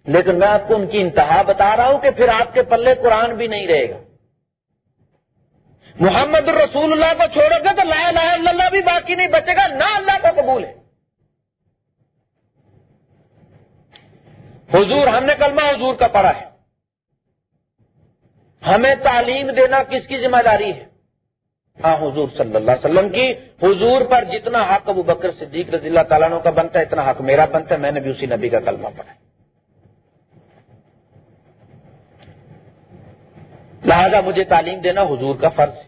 لیکن میں آپ کو ان کی انتہا بتا رہا ہوں کہ پھر آپ کے پلے قرآن بھی نہیں رہے گا۔ محمد الرسول اللہ کو چھوڑے گا تو لا الہ الا اللہ بھی باقی نہیں بچے گا، نہ اللہ کو قبول ہے۔ حضور، ہم نے کلمہ حضور کا پڑھا ہے۔ ہمیں تعلیم دینا کس کی ذمہ داری ہے؟ ہاں حضور صلی اللہ علیہ وسلم کی۔ حضور پر جتنا حق ابو بکر صدیق رضی اللہ تعالیٰ کا بنتا ہے، اتنا حق میرا بنتا ہے، میں نے بھی اسی نبی کا کلمہ پڑھا ہے۔ لہذا مجھے تعلیم دینا حضور کا فرض ہے۔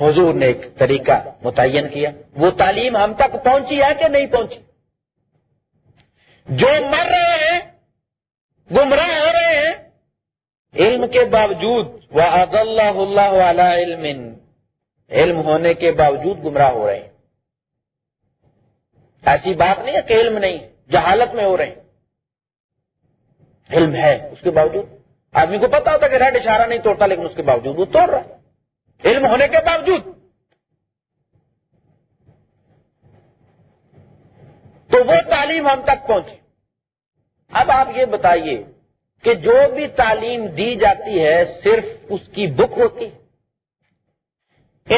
حضور نے ایک طریقہ متعین کیا۔ وہ تعلیم ہم تک پہنچی ہے کہ نہیں پہنچی؟ جو مر رہے ہیں، گمراہ ہو رہے ہیں، علم کے باوجود وہ اللہ اللہ علم۔ علم ہونے کے باوجود گمراہ ہو رہے ہیں۔ ایسی بات نہیں ہے کہ علم نہیں، جہالت میں ہو رہے ہیں۔ علم ہے اس کے باوجود۔ آدمی کو پتا ہوتا کہ ریڈ اشارہ نہیں توڑتا، لیکن اس کے باوجود وہ توڑ رہا ہے۔ علم ہونے کے باوجود۔ تو وہ تعلیم ہم تک پہنچی۔ اب آپ یہ بتائیے کہ جو بھی تعلیم دی جاتی ہے، صرف اس کی بک ہوتی۔ ہے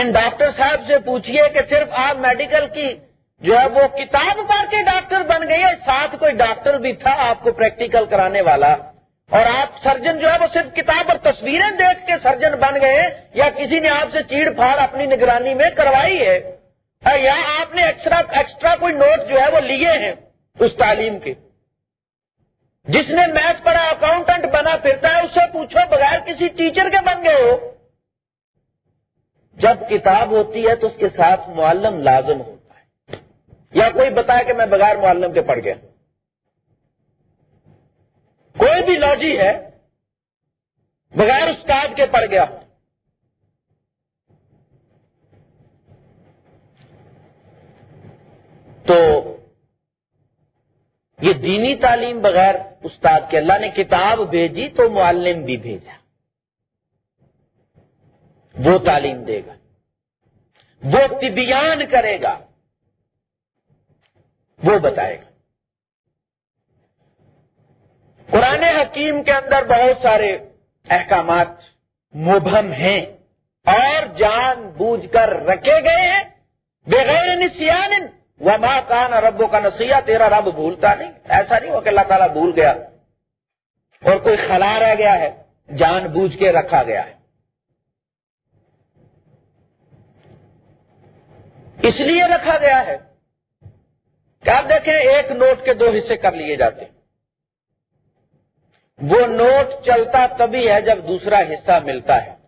ان ڈاکٹر صاحب سے پوچھئے کہ صرف آپ میڈیکل کی جو ہے وہ کتاب پڑھ کے ڈاکٹر بن گئے، ساتھ کوئی ڈاکٹر بھی تھا آپ کو پریکٹیکل کرانے والا؟ اور آپ سرجن جو ہے وہ صرف کتاب اور تصویریں دیکھ کے سرجن بن گئے یا کسی نے آپ سے چیڑ پھاڑ اپنی نگرانی میں کروائی ہے؟ یا آپ نے ایکسٹرا ایکسٹرا کوئی نوٹ جو ہے وہ لیے ہیں اس تعلیم کے؟ جس نے میتھ پڑھا اکاؤنٹنٹ بنا، پھرتا ہے اس سے پوچھو بغیر کسی ٹیچر کے بن گئے ہو۔ جب کتاب ہوتی ہے تو اس کے ساتھ معلم لازم ہوتا ہے۔ یا کوئی بتایا کہ میں بغیر معلم کے پڑھ گیا۔ کوئی بھی لوجی ہے، بغیر استاد کے پڑ گیا۔ تو یہ دینی تعلیم بغیر استاد کے، اللہ نے کتاب بھیجی تو معلم بھی بھیجا۔ وہ تعلیم دے گا۔ وہ طبیان کرے گا۔ وہ بتائے گا۔ قرآن حکیم کے اندر بہت سارے احکامات مبہم ہیں اور جان بوجھ کر رکھے گئے ہیں۔ بغیر نسیان وہ ماں کا ربوں کا نسیہ تیرا رب بھولتا نہیں۔ ایسا نہیں ہو کہ اللہ تعالیٰ بھول گیا اور کوئی خلا رہ گیا ہے، جان بوجھ کے رکھا گیا ہے۔ اس لیے رکھا گیا ہے کہ آپ دیکھیں، ایک نوٹ کے دو حصے کر لیے جاتے ہیں۔ وہ نوٹ چلتا تبھی ہے جب دوسرا حصہ ملتا ہے۔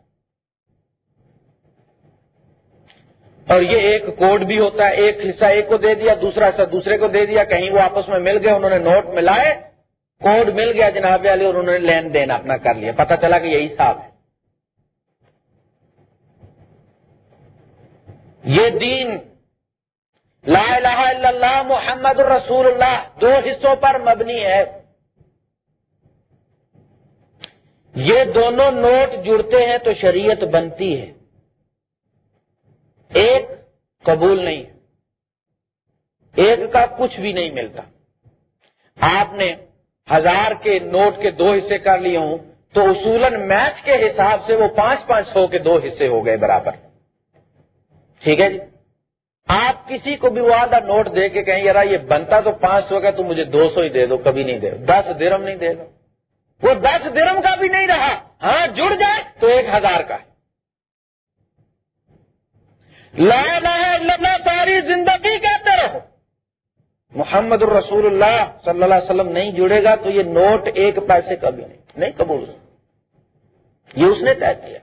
اور یہ ایک کوڈ بھی ہوتا ہے، ایک حصہ ایک کو دے دیا، دوسرا حصہ دوسرے کو دے دیا، کہیں وہ آپس میں مل گئے، انہوں نے نوٹ ملائے، کوڈ مل گیا جناب والے اور انہوں نے لین دین اپنا کر لیا۔ پتہ چلا کہ یہی صاحب ہے یہ دین، لا الہ الا اللہ، محمد الرسول اللہ، دو حصوں پر مبنی ہے۔ یہ دونوں نوٹ جڑتے ہیں تو شریعت بنتی ہے۔ ایک قبول نہیں، ایک کا کچھ بھی نہیں ملتا۔ آپ نے ہزار کے نوٹ کے دو حصے کر لیے ہوں تو اصولن میچ کے حساب سے وہ پانچ پانچ سو کے دو حصے ہو گئے برابر۔ ٹھیک ہے جی؟ آپ کسی کو بھی وہ نوٹ دے کے کہیں، یار یہ بنتا تو پانچ سو کا تو مجھے دو سو ہی دے دو، کبھی نہیں دے دس درم نہیں دے دو۔ وہ دس درم کا بھی نہیں رہا۔ ہاں جڑ جائے تو ایک ہزار کا لا الہ الا اللہ، ساری زندگی کہتے رہو۔ محمد الرسول اللہ صلی اللہ علیہ وسلم نہیں جڑے گا تو یہ نوٹ ایک پیسے کا بھی نہیں نہیں قبول۔ یہ اس نے طے کیا۔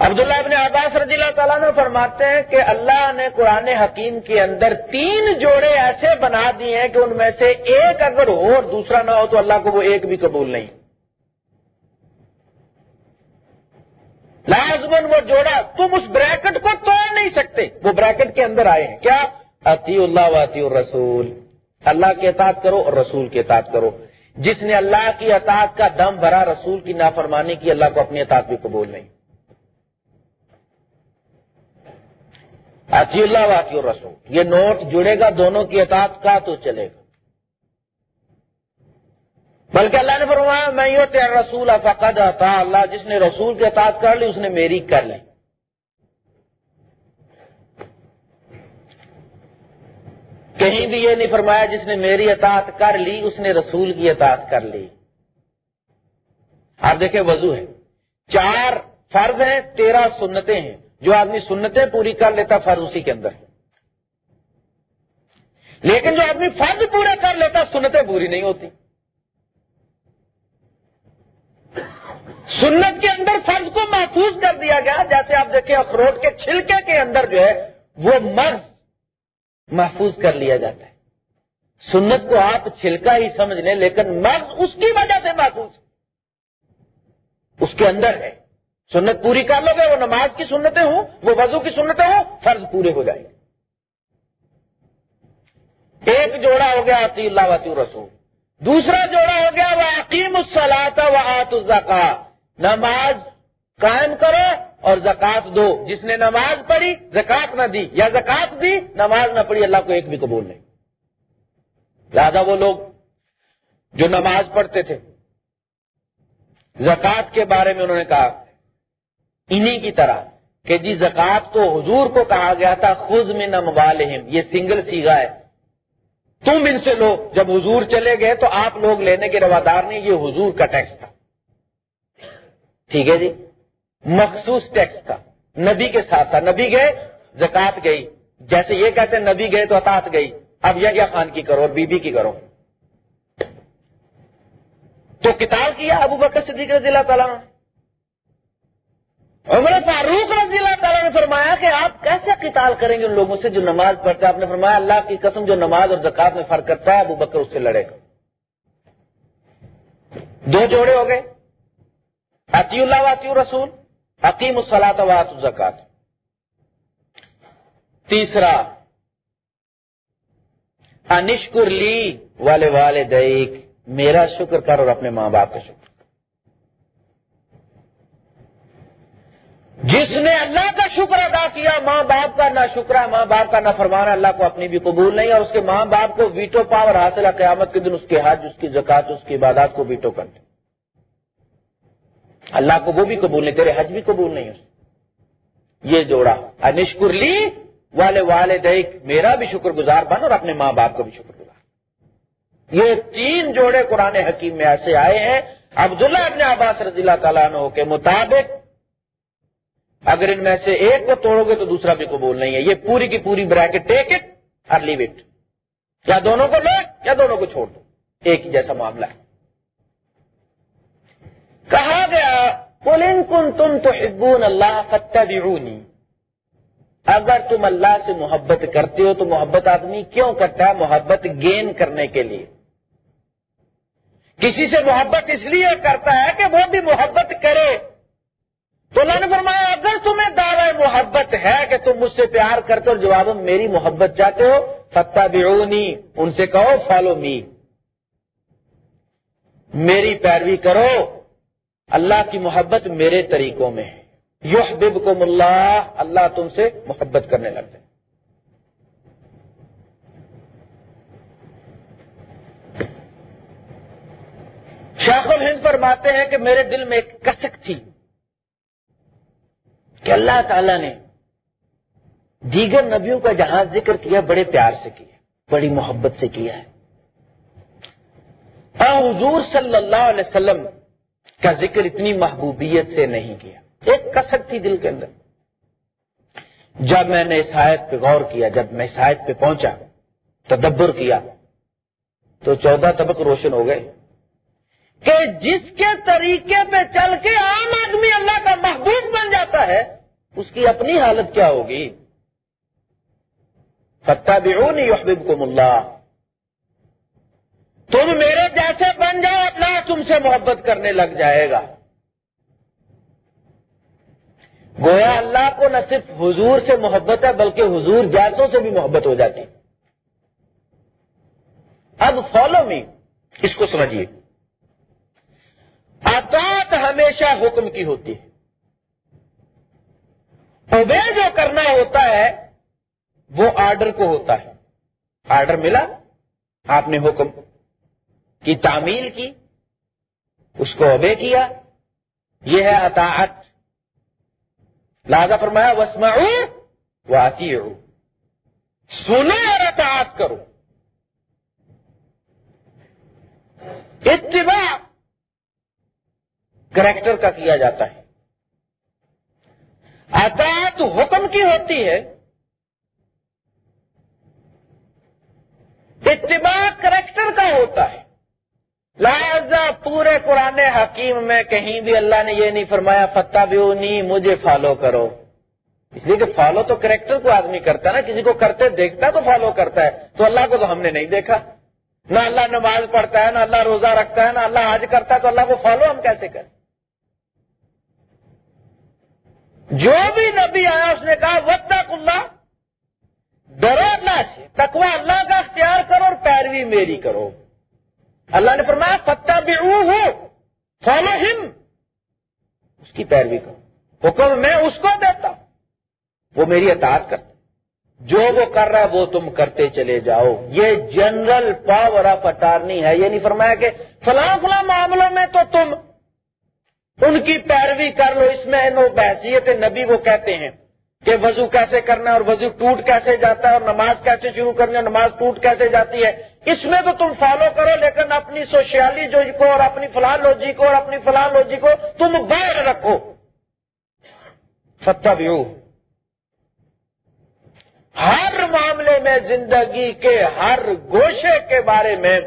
عبداللہ ابن عباس رضی اللہ تعالیٰ نے فرماتے ہیں کہ اللہ نے قرآن حکیم کے اندر تین جوڑے ایسے بنا دیے ہیں کہ ان میں سے ایک اگر ہو اور دوسرا نہ ہو تو اللہ کو وہ ایک بھی قبول نہیں۔ لازمن وہ جوڑا تم اس بریکٹ کو توڑ نہیں سکتے۔ وہ بریکٹ کے اندر آئے ہیں۔ کیا؟ اتی اللہ واطی الرسول۔ اللہ کی اطاعت کرو اور رسول کی اطاعت کرو۔ جس نے اللہ کی اطاعت کا دم بھرا رسول کی نافرمانی کی اللہ کو اپنی اطاعت بھی قبول نہیں۔ اچھی اللہ واقعی اور رسول۔ یہ نوٹ جڑے گا دونوں کی اطاعت کا تو چلے گا۔ بلکہ اللہ نے فرمایا میں یہ تیرا رسول افقد تھا اللہ۔ جس نے رسول کی اطاعت کر لی، اس نے میری کر لی کہیں بھی یہ نہیں فرمایا، جس نے میری اطاعت کر لی، اس نے رسول کی اطاعت کر لی۔ اب دیکھیں، وضو ہے۔ چار فرض ہیں، تیرہ سنتیں ہیں۔ جو آدمی سنتیں پوری کر لیتا فرض اسی کے اندر۔ لیکن جو آدمی فرض پورا کر لیتا سنتیں پوری نہیں ہوتی۔ سنت کے اندر فرض کو محفوظ کر دیا گیا، جیسے آپ دیکھیں اخروٹ کے چھلکے کے اندر جو ہے، وہ مرض محفوظ کر لیا جاتا ہے۔ سنت کو آپ چھلکا ہی سمجھ لیں، لیکن مرض اس کی وجہ سے محفوظ۔ اس کے اندر ہے۔ سنت پوری کر لو گے، وہ نماز کی سنتیں ہوں، وہ وضو کی سنتیں ہوں، فرض پورے ہو جائیں گے۔ ایک جوڑا ہو گیا عطی اللہ وطی رسول دوسرا جوڑا ہو گیا وہ عقیم الصلاح و آت الزکا نماز قائم کرو اور زکات دو۔ جس نے نماز پڑھی زکات نہ دی، یا زکات دی، نماز نہ پڑھی، اللہ کو ایک بھی قبول نہیں۔ لہذا وہ لوگ جو نماز پڑھتے تھے زکات کے بارے میں انہوں نے کہا انہی کی طرح کہ جی زکات کو حضور کو کہا گیا تھا خز میں نم یہ سنگل سیگا ہے۔ تم ان سے لو، جب حضور چلے گئے تو آپ لوگ لینے کے روادار نہیں، یہ حضور کا ٹیکس تھا۔ ٹھیک ہے جی؟ مخصوص ٹیکس تھا۔ نبی کے ساتھ تھا۔ نبی گئے زکات گئی۔ جیسے یہ کہتے ہیں، نبی گئے تو اطاط گئی۔ اب یا خان کی کرو اور بی بی کی کرو۔ تو کتاب کیا ابو بکر صدیق رضی اللہ تعالیٰ عمر فاروق رضی اللہ تعالیٰ نے فرمایا کہ آپ کیسے قتال کریں گے ان لوگوں سے جو نماز پڑھتے آپ نے فرمایا اللہ کی قسم جو نماز اور زکات میں فرق کرتا ہے، ابو بکر اس سے لڑے گا۔ دو جوڑے ہو گئے۔ عطی اللہ واطی رسول حکیم الصلاۃ وات الزکات تیسرا، انشکر لی والے والے میرا شکر کر اور اپنے ماں باپ کا شکر۔ جس نے اللہ کا شکر ادا کیا، ماں باپ کا نہ شکر ہے، ماں باپ کا نہ فرمانا اللہ کو اپنی بھی قبول نہیں اور اس کے ماں باپ کو ویٹو پاور حاصل ہے، قیامت کے دن اس کے حج، اس کی زکات اس کی عبادات کو ویٹو کرتے اللہ کو وہ بھی قبول نہیں، تیرے حج بھی قبول نہیں اس یہ جوڑا انشکر لی والے والے دیکھ میرا بھی شکر گزار، بن اور اپنے ماں باپ کا بھی شکر گزار۔ یہ تین جوڑے قرآن حکیم میں ایسے آئے ہیں۔ عبداللہ ابن عباس رضی اللہ تعالیٰ عنہ کے مطابق اگر ان میں سے ایک کو توڑو گے تو دوسرا بھی قبول نہیں ہے۔ یہ پوری کی پوری بریکٹ ٹیک اٹ اور لیو اٹ یا دونوں کو لو یا دونوں کو چھوڑ دو۔ ایک ہی جیسا معاملہ ہے۔ کہا گیا پولن کن تم تو حبون اللہ فتح اگر تم اللہ سے محبت کرتے ہو تو محبت آدمی کیوں کرتا ہے؟ محبت گین کرنے کے لیے۔ کسی سے محبت اس لیے کرتا ہے کہ وہ بھی محبت کرے۔ تو اللہ نے فرمایا، اگر تمہیں دعوی محبت ہے کہ تم مجھ سے پیار کرتے اور جواب میری محبت چاہتے ہو فتح بیونی ان سے کہو، فالو می۔ میری پیروی کرو، اللہ کی محبت میرے طریقوں میں ہے۔ یوح بب کو ملا اللہ تم سے محبت کرنے لگتے شیخ الہند فرماتے ہیں کہ میرے دل میں ایک کسک تھی۔ کہ اللہ تعالی نے دیگر نبیوں کا جہاں ذکر کیا، بڑے پیار سے کیا، بڑی محبت سے کیا ہے۔ اور حضور صلی اللہ علیہ وسلم کا ذکر اتنی محبوبیت سے نہیں کیا، ایک کسک تھی دل کے اندر۔ جب میں نے اس آیت پہ غور کیا، جب میں اس آیت پہ پہنچا، تدبر کیا، تو چودہ طبق روشن ہو گئے۔ کہ جس کے طریقے پہ چل کے عام آدمی اللہ کا محبوب بن جاتا ہے، اس کی اپنی حالت کیا ہوگی؟ فتح بیرونی یحبب کو ملا تم میرے جیسے بن جاؤ اللہ تم سے محبت کرنے لگ جائے گا۔ گویا اللہ کو نہ صرف حضور سے محبت ہے، بلکہ حضور جیسوں سے بھی محبت ہو جاتی۔ اب فالو می اس کو سمجھیے۔ اطاعت ہمیشہ حکم کی ہوتی ہے۔ اوبے جو کرنا ہوتا ہے، وہ آرڈر کو ہوتا ہے۔ آرڈر ملا، آپ نے حکم کی تعمیل کی، اس کو اوبے کیا۔ یہ ہے اطاعت لہذا فرمایا وسما وہ آتی سنو اور اطاعت کرو۔ اتباع۔ کریکٹر کا کیا جاتا ہے۔ اطاعت حکم کی ہوتی ہے۔ اتباع کریکٹر کا ہوتا ہے۔ لہذا پورے قرآن حکیم میں کہیں بھی اللہ نے یہ نہیں فرمایا فتح بھی نہیں مجھے فالو کرو۔ اس لیے کہ فالو تو کریکٹر کو آدمی کرتا ہے نا، کسی کو کرتے دیکھتا تو فالو کرتا ہے۔ تو اللہ کو تو ہم نے نہیں دیکھا۔ نہ اللہ نماز پڑھتا ہے، نہ اللہ روزہ رکھتا ہے، نہ اللہ حج کرتا ہے، تو اللہ کو فالو ہم کیسے کریں؟ جو بھی نبی آیا، اس نے کہا وقت اللہ ڈرو اللہ سے تکوا اللہ کا اختیار کرو اور پیروی میری کرو۔ اللہ نے فرمایا فتح بھی ہو فالو ہم اس کی پیروی کرو۔ حکم میں اس کو دیتا ہوں، وہ میری اطاعت کرتا جو وہ کر رہا ہے، وہ تم کرتے چلے جاؤ۔ یہ جنرل پاور آف اٹارنی ہے۔ یہ نہیں فرمایا کہ فلاں فلاں معاملوں میں تو تم ان کی پیروی کر لو، اس میں نو بحثیت نبی وہ کہتے ہیں کہ وضو کیسے کرنا ہے اور وضو ٹوٹ کیسے جاتا ہے اور نماز کیسے شروع کرنی ہے نماز ٹوٹ کیسے جاتی ہے۔ اس میں تو تم فالو کرو، لیکن اپنی سوشیالوجی کو اور اپنی فلاں لوجی کو اور اپنی فلاں لوجی کو تم باہر رکھو۔ فتح بھی ہر معاملے میں زندگی کے ہر گوشے کے بارے میں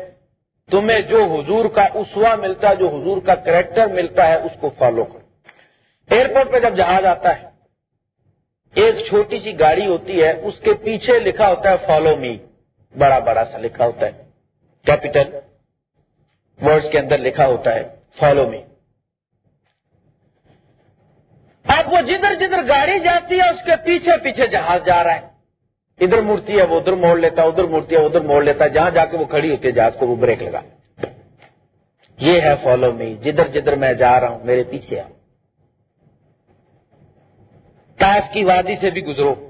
تمہیں جو حضور کا اسوا ملتا ہے، جو حضور کا کریکٹر ملتا ہے، اس کو فالو کرو۔ ایئرپورٹ پہ جب جہاز آتا ہے، ایک چھوٹی سی گاڑی ہوتی ہے، اس کے پیچھے لکھا ہوتا ہے فالو می بڑا بڑا سا لکھا ہوتا ہے۔ کیپیٹل ورڈز کے اندر لکھا ہوتا ہے فالو می اب وہ جدھر جدھر گاڑی جاتی ہے، اس کے پیچھے پیچھے جہاز جا رہا ہے۔ ادھر مورتی ہے وہ ادھر موڑ لیتا ہے ادھر مورتی ہے ادھر موڑ لیتا ہے جہاں جا کے وہ کھڑی ہوتی ہے، جہاز کو وہ بریک لگا۔ یہ ہے فالو می جدھر جدھر میں جا رہا ہوں، میرے پیچھے آؤ۔ تائف کی وادی سے بھی گزرو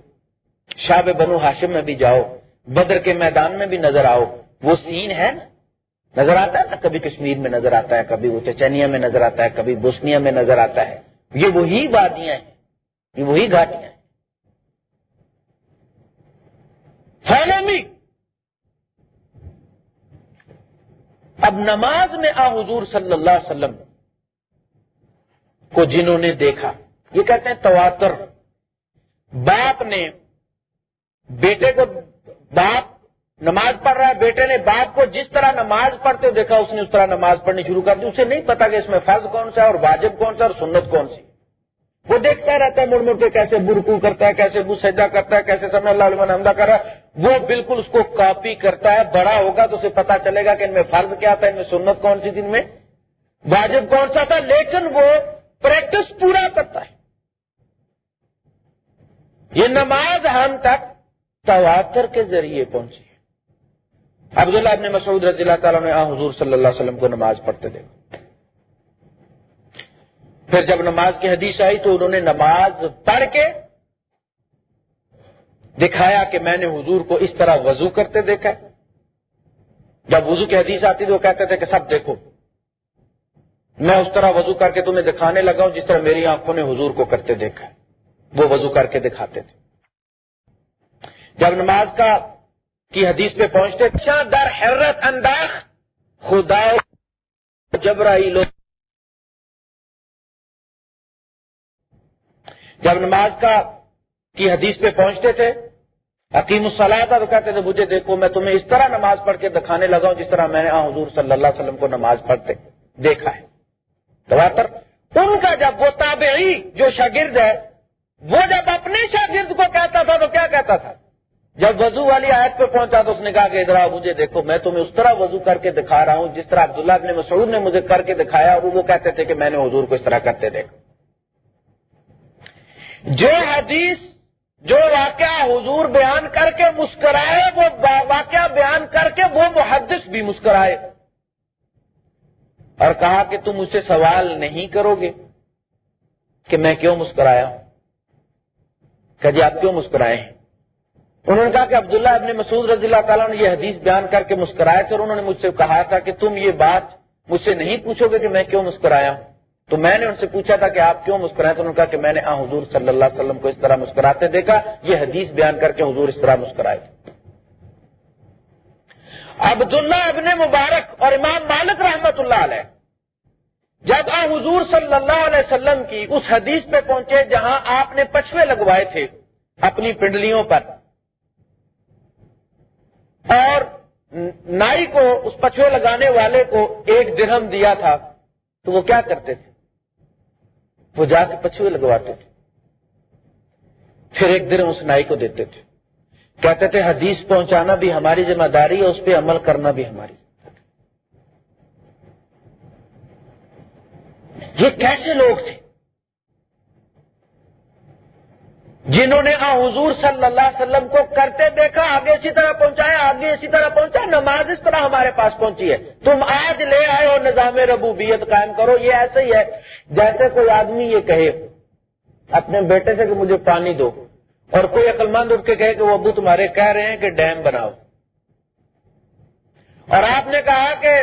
شاب بنو ہاشم میں بھی جاؤ، بدر کے میدان میں بھی نظر آؤ۔ وہ سین ہے نا، نظر آتا ہے نا، کبھی کشمیر میں نظر آتا ہے، کبھی وہ چچنیا میں نظر آتا ہے، کبھی بوسنیا میں نظر آتا ہے۔ یہ وہی وادیاں ہیں، یہ وہی گھاٹیاں ہیں۔ اب نماز میں آ حضور صلی اللہ علیہ وسلم کو جنہوں نے دیکھا، یہ کہتے ہیں تواتر۔ باپ نے، بیٹے کو باپ نماز پڑھ رہا ہے، بیٹے نے باپ کو جس طرح نماز پڑھتے دیکھا، اس نے اس طرح نماز پڑھنی شروع کر دی۔ اسے نہیں پتا کہ اس میں فرض کون سا ہے اور واجب کون سا اور سنت کون سی۔ وہ دیکھتا رہتا ہے مڑ مڑ کے کیسے برکو کرتا ہے، کیسے بو سجا کرتا ہے، کیسے سمے اللہ علیہ حمدہ کر رہا ہے وہ بالکل اس کو کاپی کرتا ہے، بڑا ہوگا تو اسے پتا چلے گا کہ ان میں فرض کیا تھا، ان میں سنت کون سی دن میں واجب کون سا تھا، لیکن وہ پریکٹس پورا کرتا ہے۔ یہ نماز ہم تک تواتر کے ذریعے پہنچی ہے۔ عبداللہ ابن مسعود رضی اللہ تعالیٰ نے حضور صلی اللہ علیہ وسلم کو نماز پڑھتے دیکھا پھر جب نماز کی حدیث آئی تو انہوں نے نماز پڑھ کے دکھایا کہ میں نے حضور کو اس طرح وضو کرتے دیکھا جب وضو کی حدیث آتی تو وہ کہتے تھے کہ سب دیکھو۔ میں اس طرح وضو کر کے تمہیں دکھانے لگا ہوں جس طرح میری آنکھوں نے حضور کو کرتے دیکھا وہ وضو کر کے دکھاتے تھے۔ جب نماز کا کی حدیث پہ پہنچتے اچھا در حیرت انداز خدا جبرائی جب نماز کا کی حدیث پہ پہنچتے تھے حکیم الصلاح تھا تو کہتے تھے، مجھے دیکھو، میں تمہیں اس طرح نماز پڑھ کے دکھانے لگا ہوں جس طرح میں نے حضور صلی اللہ علیہ وسلم کو نماز پڑھتے دیکھا ہے۔ تواتر ان کا جب وہ تابعی جو شاگرد ہے، وہ جب اپنے شاگرد کو کہتا تھا تو کیا کہتا تھا؟ جب وضو والی آیت پہ پہنچا تو اس نے کہا کہ ادھر مجھے دیکھو، میں تمہیں اس طرح وضو کر کے دکھا رہا ہوں جس طرح عبداللہ ابن مسعود نے مجھے کر کے دکھایا اور وہ کہتے تھے کہ میں نے حضور کو اس طرح کرتے دیکھا۔ جو حدیث، جو واقعہ حضور بیان کر کے مسکرائے، وہ واقعہ بیان کر کے وہ محدث بھی مسکرائے۔ اور کہا کہ تم اسے سوال نہیں کرو گے کہ میں کیوں مسکرایا ہوں؟ کہ جی آپ کیوں مسکرائے ہیں؟ انہوں نے کہا کہ عبداللہ ابن مسعود رضی اللہ تعالیٰ نے یہ حدیث بیان کر کے مسکرائے تھے اور انہوں نے مجھ سے کہا تھا کہ تم یہ بات مجھ سے نہیں پوچھو گے کہ میں کیوں مسکرایا ہوں؟ تو میں نے ان سے پوچھا تھا کہ آپ کیوں مسکرائے تو انہوں نے کہا کہ میں نے، آ، حضور صلی اللہ علیہ وسلم کو اس طرح مسکراتے دیکھا، یہ حدیث بیان کر کے حضور اس طرح مسکرائے۔ تھے عبداللہ ابن مبارک اور امام مالک رحمت اللہ علیہ، جب آ، حضور صلی اللہ علیہ وسلم کی اس حدیث پہ پہنچے جہاں آپ نے پچھوے لگوائے تھے اپنی پنڈلیوں پر، اور نائی کو، اس پچھوے لگانے والے کو ایک درہم دیا تھا، تو وہ کیا کرتے تھے؟ وہ جا کے پچھوے لگواتے تھے۔ پھر ایک دن اس نائی کو دیتے تھے۔ کہتے تھے، حدیث پہنچانا بھی ہماری ذمہ داری ہے، اس پہ عمل کرنا بھی ہماری یہ کیسے لوگ تھے؟ جنہوں نے حضور صلی اللہ علیہ وسلم کو کرتے دیکھا، آگے اسی طرح پہنچایا آگے اسی طرح پہنچا نماز اس طرح ہمارے پاس پہنچی ہے۔ تم آج لے آئے ہو، نظام ربوبیت قائم کرو، یہ ایسے ہی ہے۔ جیسے کوئی آدمی یہ کہے، اپنے بیٹے سے کہ مجھے پانی دو، اور کوئی عقل مند اٹھ کے کہے کہ وہ ابو تمہارے کہہ رہے ہیں کہ ڈیم بناؤ۔ اور آپ نے کہا کہ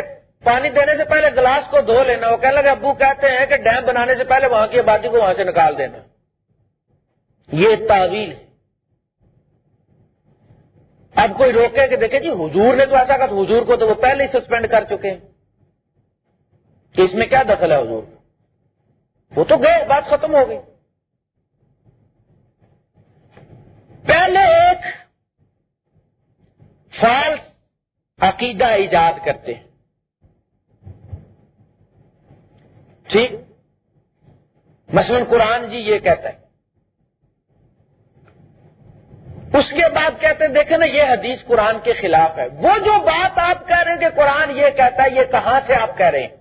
پانی دینے سے پہلے گلاس کو دھو لینا، وہ کہنے لگے، ابو کہتے ہیں کہ ڈیم بنانے سے پہلے وہاں کی آبادی کو وہاں سے نکال دینا۔ یہ تعویل ہے۔ اب کوئی روکے کہ دیکھیں جی حضور نے تو ایسا کہا حضور کو تو وہ پہلے ہی سسپینڈ کر چکے ہیں۔ کہ اس میں کیا دخل ہے حضور؟ وہ تو گئے، بات ختم ہو گئی۔ پہلے ایک فالس عقیدہ ایجاد کرتے ہیں۔ ٹھیک؟ مثلا قرآن جی یہ کہتا ہے۔ اس کے بعد کہتے ہیں، دیکھیں نا، یہ حدیث قرآن کے خلاف ہے۔ وہ جو بات آپ کہہ رہے ہیں کہ قرآن یہ کہتا ہے، یہ کہاں سے آپ کہہ رہے ہیں؟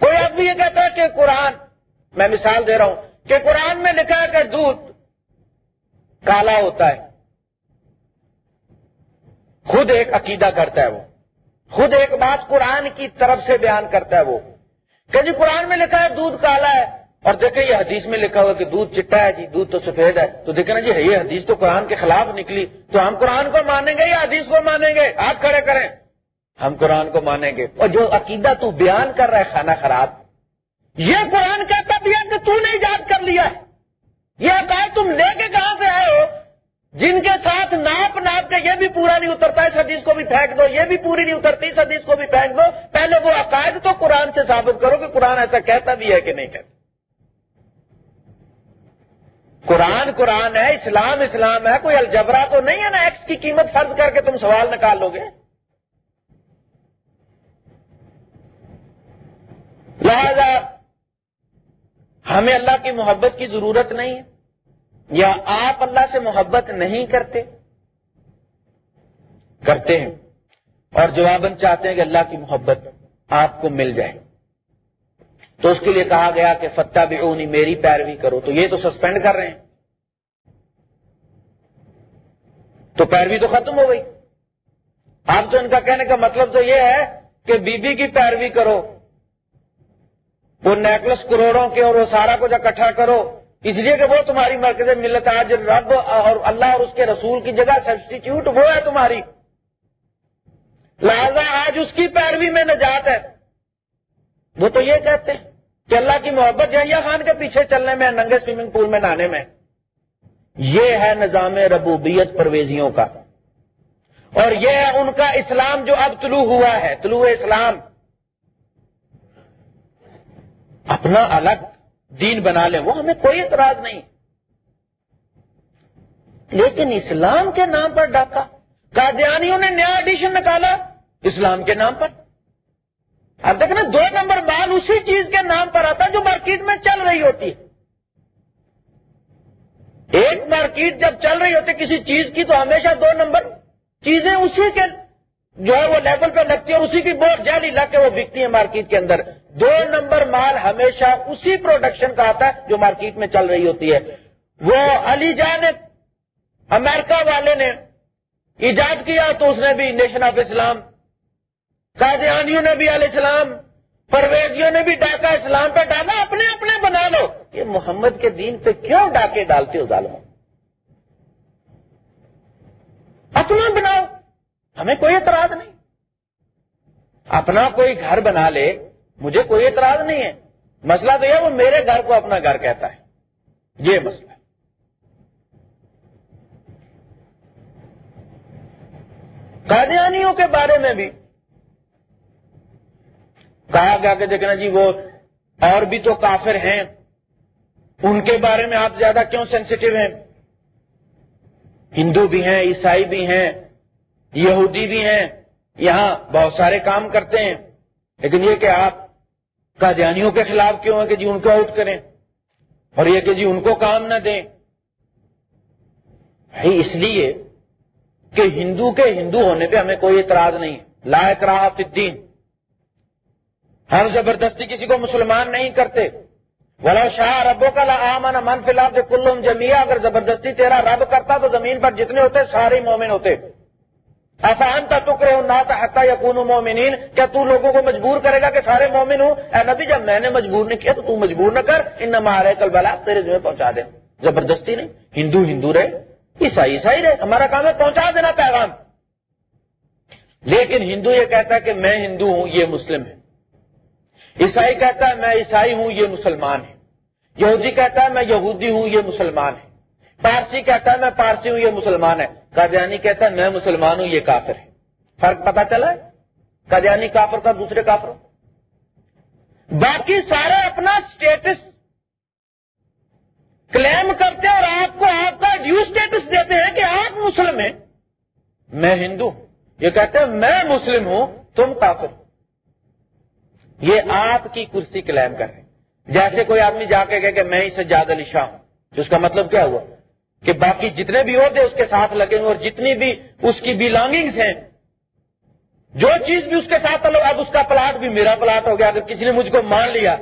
کوئی آدمی یہ کہتا ہے کہ قرآن، میں مثال دے رہا ہوں، کہ قرآن میں لکھا ہے کہ دودھ کالا ہوتا ہے۔ خود ایک عقیدہ کرتا ہے وہ۔ خود ایک بات قرآن کی طرف سے بیان کرتا ہے وہ۔ کہ جی قرآن میں لکھا ہے دودھ کالا ہے اور دیکھیں یہ حدیث میں لکھا ہوا کہ دودھ چٹا ہے جی دودھ تو سفید ہے۔ تو دیکھیں نا جی یہ حدیث تو قرآن کے خلاف نکلی۔ تو ہم قرآن کو مانیں گے یا حدیث کو مانیں گے؟ آپ کھڑے کریں۔ ہم قرآن کو مانیں گے۔ اور جو عقیدہ تو بیان کر رہا ہے کھانا خراب، یہ قرآن کہتا بھی ہے کہ تو نے ایجاد کر لیا ہے۔ یہ عقائد تم لے کے کہاں سے آئے ہو؟ جن کے ساتھ ناپ ناپ کے یہ بھی پورا نہیں اترتا، اس حدیث کو بھی پھینک دو، یہ بھی پوری نہیں اترتی، اس حدیث کو بھی پھینک دو۔ پہلے وہ عقائد تو قرآن سے ثابت کرو کہ قرآن ایسا کہتا بھی ہے کہ نہیں کہتا۔ قرآن قرآن ہے، اسلام اسلام ہے، کوئی الجبرا تو نہیں ہے نا ایکس کی قیمت فرض کر کے تم سوال نکال لو گے؟ لہذا ہمیں اللہ کی محبت کی ضرورت نہیں ہے، یا آپ اللہ سے محبت نہیں کرتے؟ کرتے ہیں۔ اور جواباً چاہتے ہیں کہ اللہ کی محبت آپ کو مل جائے۔ تو اس کے لیے کہا گیا کہ فتح بھی میری پیروی کرو۔ تو یہ تو سسپینڈ کر رہے ہیں۔ تو پیروی تو ختم ہو گئی۔ اب تو ان کا کہنے کا مطلب تو یہ ہے کہ بی بی کی پیروی کرو۔ وہ نیکلس کروڑوں کے اور وہ سارا کچھ اکٹھا کرو۔ اس لیے کہ وہ تمہاری مرکز ملت آج رب اور اللہ اور اس کے رسول کی جگہ سبسٹیچیوٹ وہ ہے تمہاری۔ لہذا آج اس کی پیروی میں نجات ہے۔ وہ تو یہ کہتے ہیں۔ کہ اللہ کی محبت جہیا خان کے پیچھے چلنے میں، ننگے سوئمنگ پول میں، نہانے میں۔ یہ ہے نظام ربوبیت پرویزیوں کا۔ اور یہ ہے ان کا اسلام جو اب طلوع ہوا ہے، طلوع اسلام۔ اپنا الگ دین بنا لیں وہ ہمیں کوئی اعتراض نہیں۔ لیکن اسلام کے نام پر ڈاکہ۔ قادیانیوں نے نیا ایڈیشن نکالا اسلام کے نام پر۔ اب دیکھنا، دو نمبر مال اسی چیز کے نام پر آتا ہے جو مارکیٹ میں چل رہی ہوتی ہے۔ ایک مارکیٹ جب چل رہی ہوتی کسی چیز کی، تو ہمیشہ دو نمبر چیزیں اسی کے جو ہے وہ لیول پہ لگتی ہے اور اسی کی بہت جاری لگ کے وہ بکتی ہے مارکیٹ کے اندر۔ دو نمبر مال ہمیشہ اسی پروڈکشن کا آتا ہے جو مارکیٹ میں چل رہی ہوتی ہے۔ وہ علی جان امریکہ والے نے ایجاد کیا تو اس نے بھی نیشن آف اسلام قادیانیوں نے بھی علیہ السلام، پرویزیوں نے بھی ڈاکہ اسلام پہ ڈالا، اپنے اپنے بنا لو۔ یہ محمد کے دین پہ کیوں ڈاکے ڈالتے ہو ظالم اپنا بناؤ۔ ہمیں کوئی اعتراض نہیں۔ اپنا کوئی گھر بنا لے، مجھے کوئی اعتراض نہیں ہے۔ مسئلہ تو یہ وہ میرے گھر کو اپنا گھر کہتا ہے۔ یہ مسئلہ۔ قادیانیوں کے بارے میں بھی کہا گیا کہ دیکھنا جی وہ اور بھی تو کافر ہیں، ان کے بارے میں آپ زیادہ کیوں سینسٹیو ہیں؟ ہندو بھی ہیں، عیسائی بھی ہیں، یہودی بھی ہیں، یہاں بہت سارے کام کرتے ہیں، لیکن یہ کہ آپ قادیانیوں کے خلاف کیوں ہیں کہ جی ان کو آؤٹ کریں؟ اور یہ کہ جی ان کو کام نہ دیں۔ بھائی، اس لیے کہ ہندو کے ہندو ہونے پہ ہمیں کوئی اعتراض نہیں۔ لا اکراہ فی الدین۔ ہم زبردستی کسی کو مسلمان نہیں کرتے۔ ولا شاہ ربوں کا لا من فی الحال کلوم جمیا اگر زبردستی تیرا رب کرتا تو زمین پر جتنے ہوتے سارے مومن ہوتے۔ آسان تھا ٹکرے ہوں نہ حتہ یقون مومنین کیا تو لوگوں کو مجبور کرے گا کہ سارے مومن ہوں؟ اے نبی، جب میں نے مجبور نہیں کیا تو تو مجبور نہ کر۔ ان نہ مارے کل بلا تیرے ذمہ پہنچا دے۔ زبردستی نہیں۔ ہندو ہندو رہے۔ عیسائی عیسائی رہے۔ ہمارا کام ہے پہنچا دینا پیغام۔ لیکن ہندو یہ کہتا ہے کہ میں ہندو ہوں، یہ مسلم ہے۔ عیسائی کہتا ہے، میں عیسائی ہوں، یہ مسلمان ہے یہودی کہتا ہے، میں یہودی ہوں، یہ مسلمان ہے پارسی کہتا ہے، میں پارسی ہوں، یہ مسلمان ہے قادیانی کہتا ہے، میں مسلمان ہوں، یہ کافر ہے فرق پتا چلا ہے؟ قادیانی کافر کا دوسرے کافر باقی سارے اپنا اسٹیٹس کلیم کرتے اور آپ کو آپ کا ڈیو اسٹیٹس دیتے ہیں کہ آپ مسلم ہیں۔ میں ہندو یہ کہتے ہیں، میں مسلم ہوں، تم کافر یہ آپ کی کرسی کلیم کر رہے ہیں۔ جیسے کوئی آدمی جا کے کہ میں اسے جاد علی شاہ ہوں اس کا مطلب کیا ہوا؟ کہ باقی جتنے بھی عہدے اس کے ساتھ لگے ہوئے اور جتنی بھی اس کی بلانگنگس ہیں، جو چیز بھی اس کے ساتھ اب اس کا پلاٹ بھی میرا پلاٹ ہو گیا۔ اگر کسی نے مجھ کو مان لیا،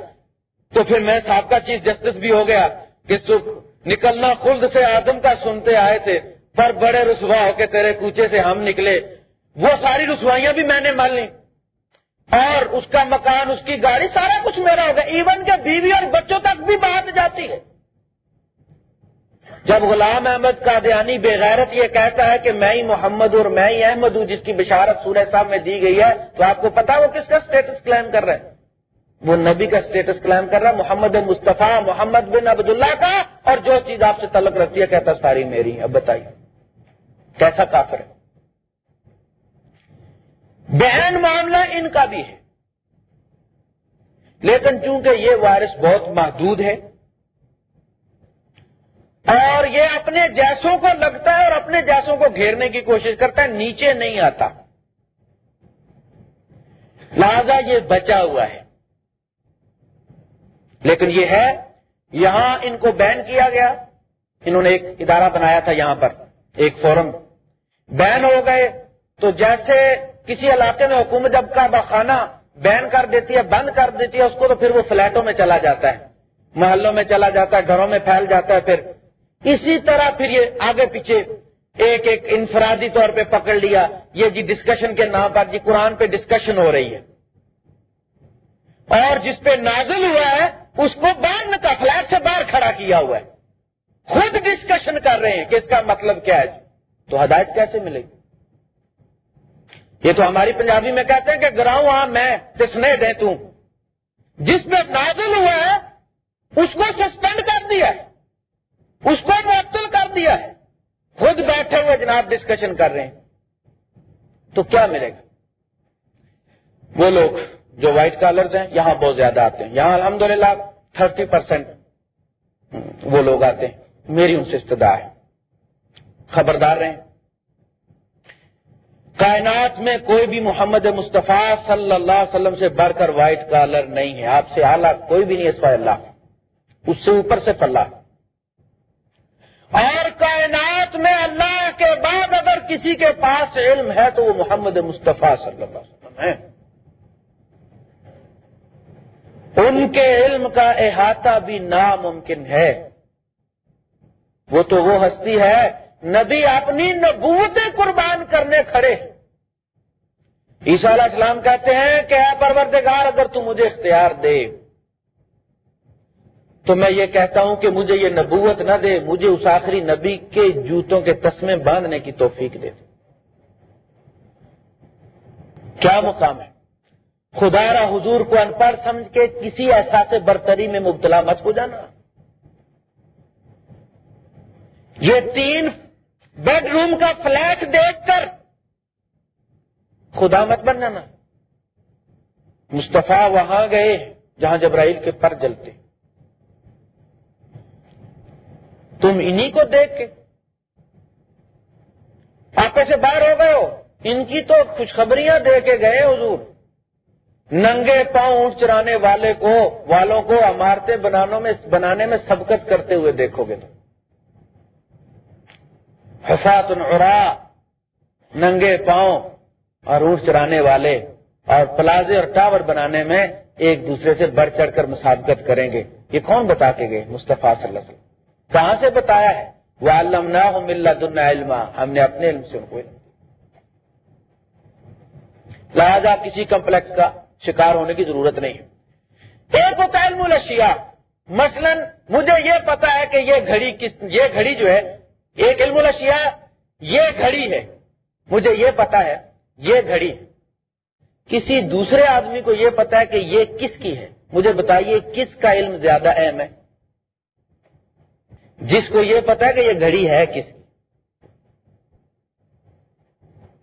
تو پھر میں صاحب کا چیف جسٹس بھی ہو گیا کہ سکھ، نکلنا خلد سے آدم کا سنتے آئے تھے، پر بڑے رسوا ہو کے تیرے کوچے سے ہم نکلے۔ وہ ساری رسوائیاں بھی میں نے مان لی اور اس کا مکان، اس کی گاڑی، سارا کچھ میرا ہوگا۔ ایون کہ بیوی اور بچوں تک بھی بات جاتی ہے۔ جب غلام احمد قادیانی بغیرت یہ کہتا ہے کہ میں ہی محمد اور میں ہی احمد ہوں، جس کی بشارت سورہ صاحب میں دی گئی ہے، تو آپ کو پتا وہ کس کا اسٹیٹس کلیم کر رہے ہیں؟ وہ نبی کا اسٹیٹس کلیم کر رہا ہے، محمد مصطفیٰ، محمد بن عبداللہ کا، اور جو چیز آپ سے تعلق رکھتی ہے، کہتا ساری میری اب بتائیے، کیسا کافر ہے؟ بہن معاملہ ان کا بھی ہے۔ لیکن چونکہ یہ وائرس بہت محدود ہے، اور یہ اپنے جیسوں کو لگتا ہے اور اپنے جیسوں کو گھیرنے کی کوشش کرتا ہے، نیچے نہیں آتا۔ لہذا یہ بچا ہوا ہے۔ لیکن یہ ہے، یہاں ان کو بین کیا گیا۔ انہوں نے ایک ادارہ بنایا تھا یہاں پر، ایک فورم۔ بین ہو گئے تو جیسے کسی علاقے میں حکومت جب کا بخانہ بین کر دیتی ہے، بند کر دیتی ہے، اس کو تو پھر وہ فلیٹوں میں چلا جاتا ہے، محلوں میں چلا جاتا ہے، گھروں میں پھیل جاتا ہے، پھر اسی طرح پھر یہ آگے پیچھے ایک ایک انفرادی طور پہ پکڑ لیا۔ یہ جی ڈسکشن کے نام پر جی قرآن پہ ڈسکشن ہو رہی ہے۔ اور جس پہ نازل ہوا ہے، اس کو باہر کا فلیٹ سے باہر کھڑا کیا ہوا ہے۔ خود ڈسکشن کر رہے ہیں کہ اس کا مطلب کیا ہے۔ تو ہدایت کیسے ملے؟ گی یہ تو ہماری پنجابی میں کہتے ہیں کہ گراؤں ہاں میں کسنے دے توں جس میں نازل ہوا ہے اس کو سسپینڈ کر دیا ہے۔ اس کو معطل کر دیا ہے۔ خود بیٹھے ہوئے جناب ڈسکشن کر رہے ہیں۔ تو کیا ملے گا؟ وہ لوگ جو وائٹ کالرز ہیں، یہاں بہت زیادہ آتے ہیں۔ یہاں الحمدللہ تھرٹی پرسینٹ وہ لوگ آتے ہیں۔ میری ان سے استدا ہے۔ خبردار رہیں۔ کائنات میں کوئی بھی محمد مصطفیٰ صلی اللہ علیہ وسلم سے بڑھ کر وائٹ کالر نہیں ہے۔ آپ سے اعلیٰ کوئی بھی نہیں اس اللہ۔ اس سے اوپر سے پلہ اور کائنات میں اللہ کے بعد اگر کسی کے پاس علم ہے تو وہ محمد مصطفیٰ صلی اللہ علیہ وسلم ہے۔ ان کے علم کا احاطہ بھی ناممکن ہے۔ وہ تو وہ ہستی ہے۔ نبی اپنی نبوتیں قربان کرنے کھڑے عیسیٰ علیہ السلام کہتے ہیں کہ اے پروردگار، اگر تو مجھے اختیار دے، تو میں یہ کہتا ہوں کہ مجھے یہ نبوت نہ دے، مجھے اس آخری نبی کے جوتوں کے تسمے باندھنے کی توفیق دے۔ دے کیا مقام ہے؟ خدا را حضور کو ان پڑھ سمجھ کے کسی احساس برتری میں مبتلا مت ہو جانا۔ یہ تین بیڈ روم کا فلیٹ دیکھ کر خدا مت بننا مصطفیٰ وہاں گئے جہاں جبرائیل کے پر جلتے۔ تم انہی کو دیکھ کے آپ سے باہر ہو گئے ہو۔ ان کی تو خوشخبریاں دے کے گئے حضور۔ ننگے پاؤں اونٹ چرانے والے کو، والوں کو عمارتیں بنانے میں سبقت کرتے ہوئے دیکھو گے تو حفاظ العرا ننگے پاؤں اور اونٹ چرانے والے اور پلازے اور ٹاور بنانے میں ایک دوسرے سے بڑھ چڑھ کر مسابقت کریں گے۔ یہ کون بتا کے گئے؟ مصطفیٰ صلی اللہ علیہ وسلم۔ کہاں سے بتایا ہے؟ وہ علم نہ دن علم ہم نے اپنے علم سے ان کو لہذا کسی کمپلیکس کا شکار ہونے کی ضرورت نہیں ہے۔ ایک ہوتا علم الشیا مثلا مجھے یہ پتا ہے کہ یہ گھڑی کس یہ گھڑی جو ہے، ایک علم الشیا یہ گھڑی ہے۔ مجھے یہ پتا ہے یہ گھڑی ہے۔ کسی دوسرے آدمی کو یہ پتا ہے کہ یہ کس کی ہے۔ مجھے بتائیے کس کا علم زیادہ اہم ہے۔ جس کو یہ پتا ہے کہ یہ گھڑی ہے کس کی۔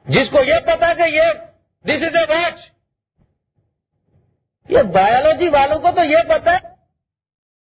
جس کو یہ پتا کہ یہ دس از اے واچ یہ بایولوجی والوں کو تو یہ پتا ہے۔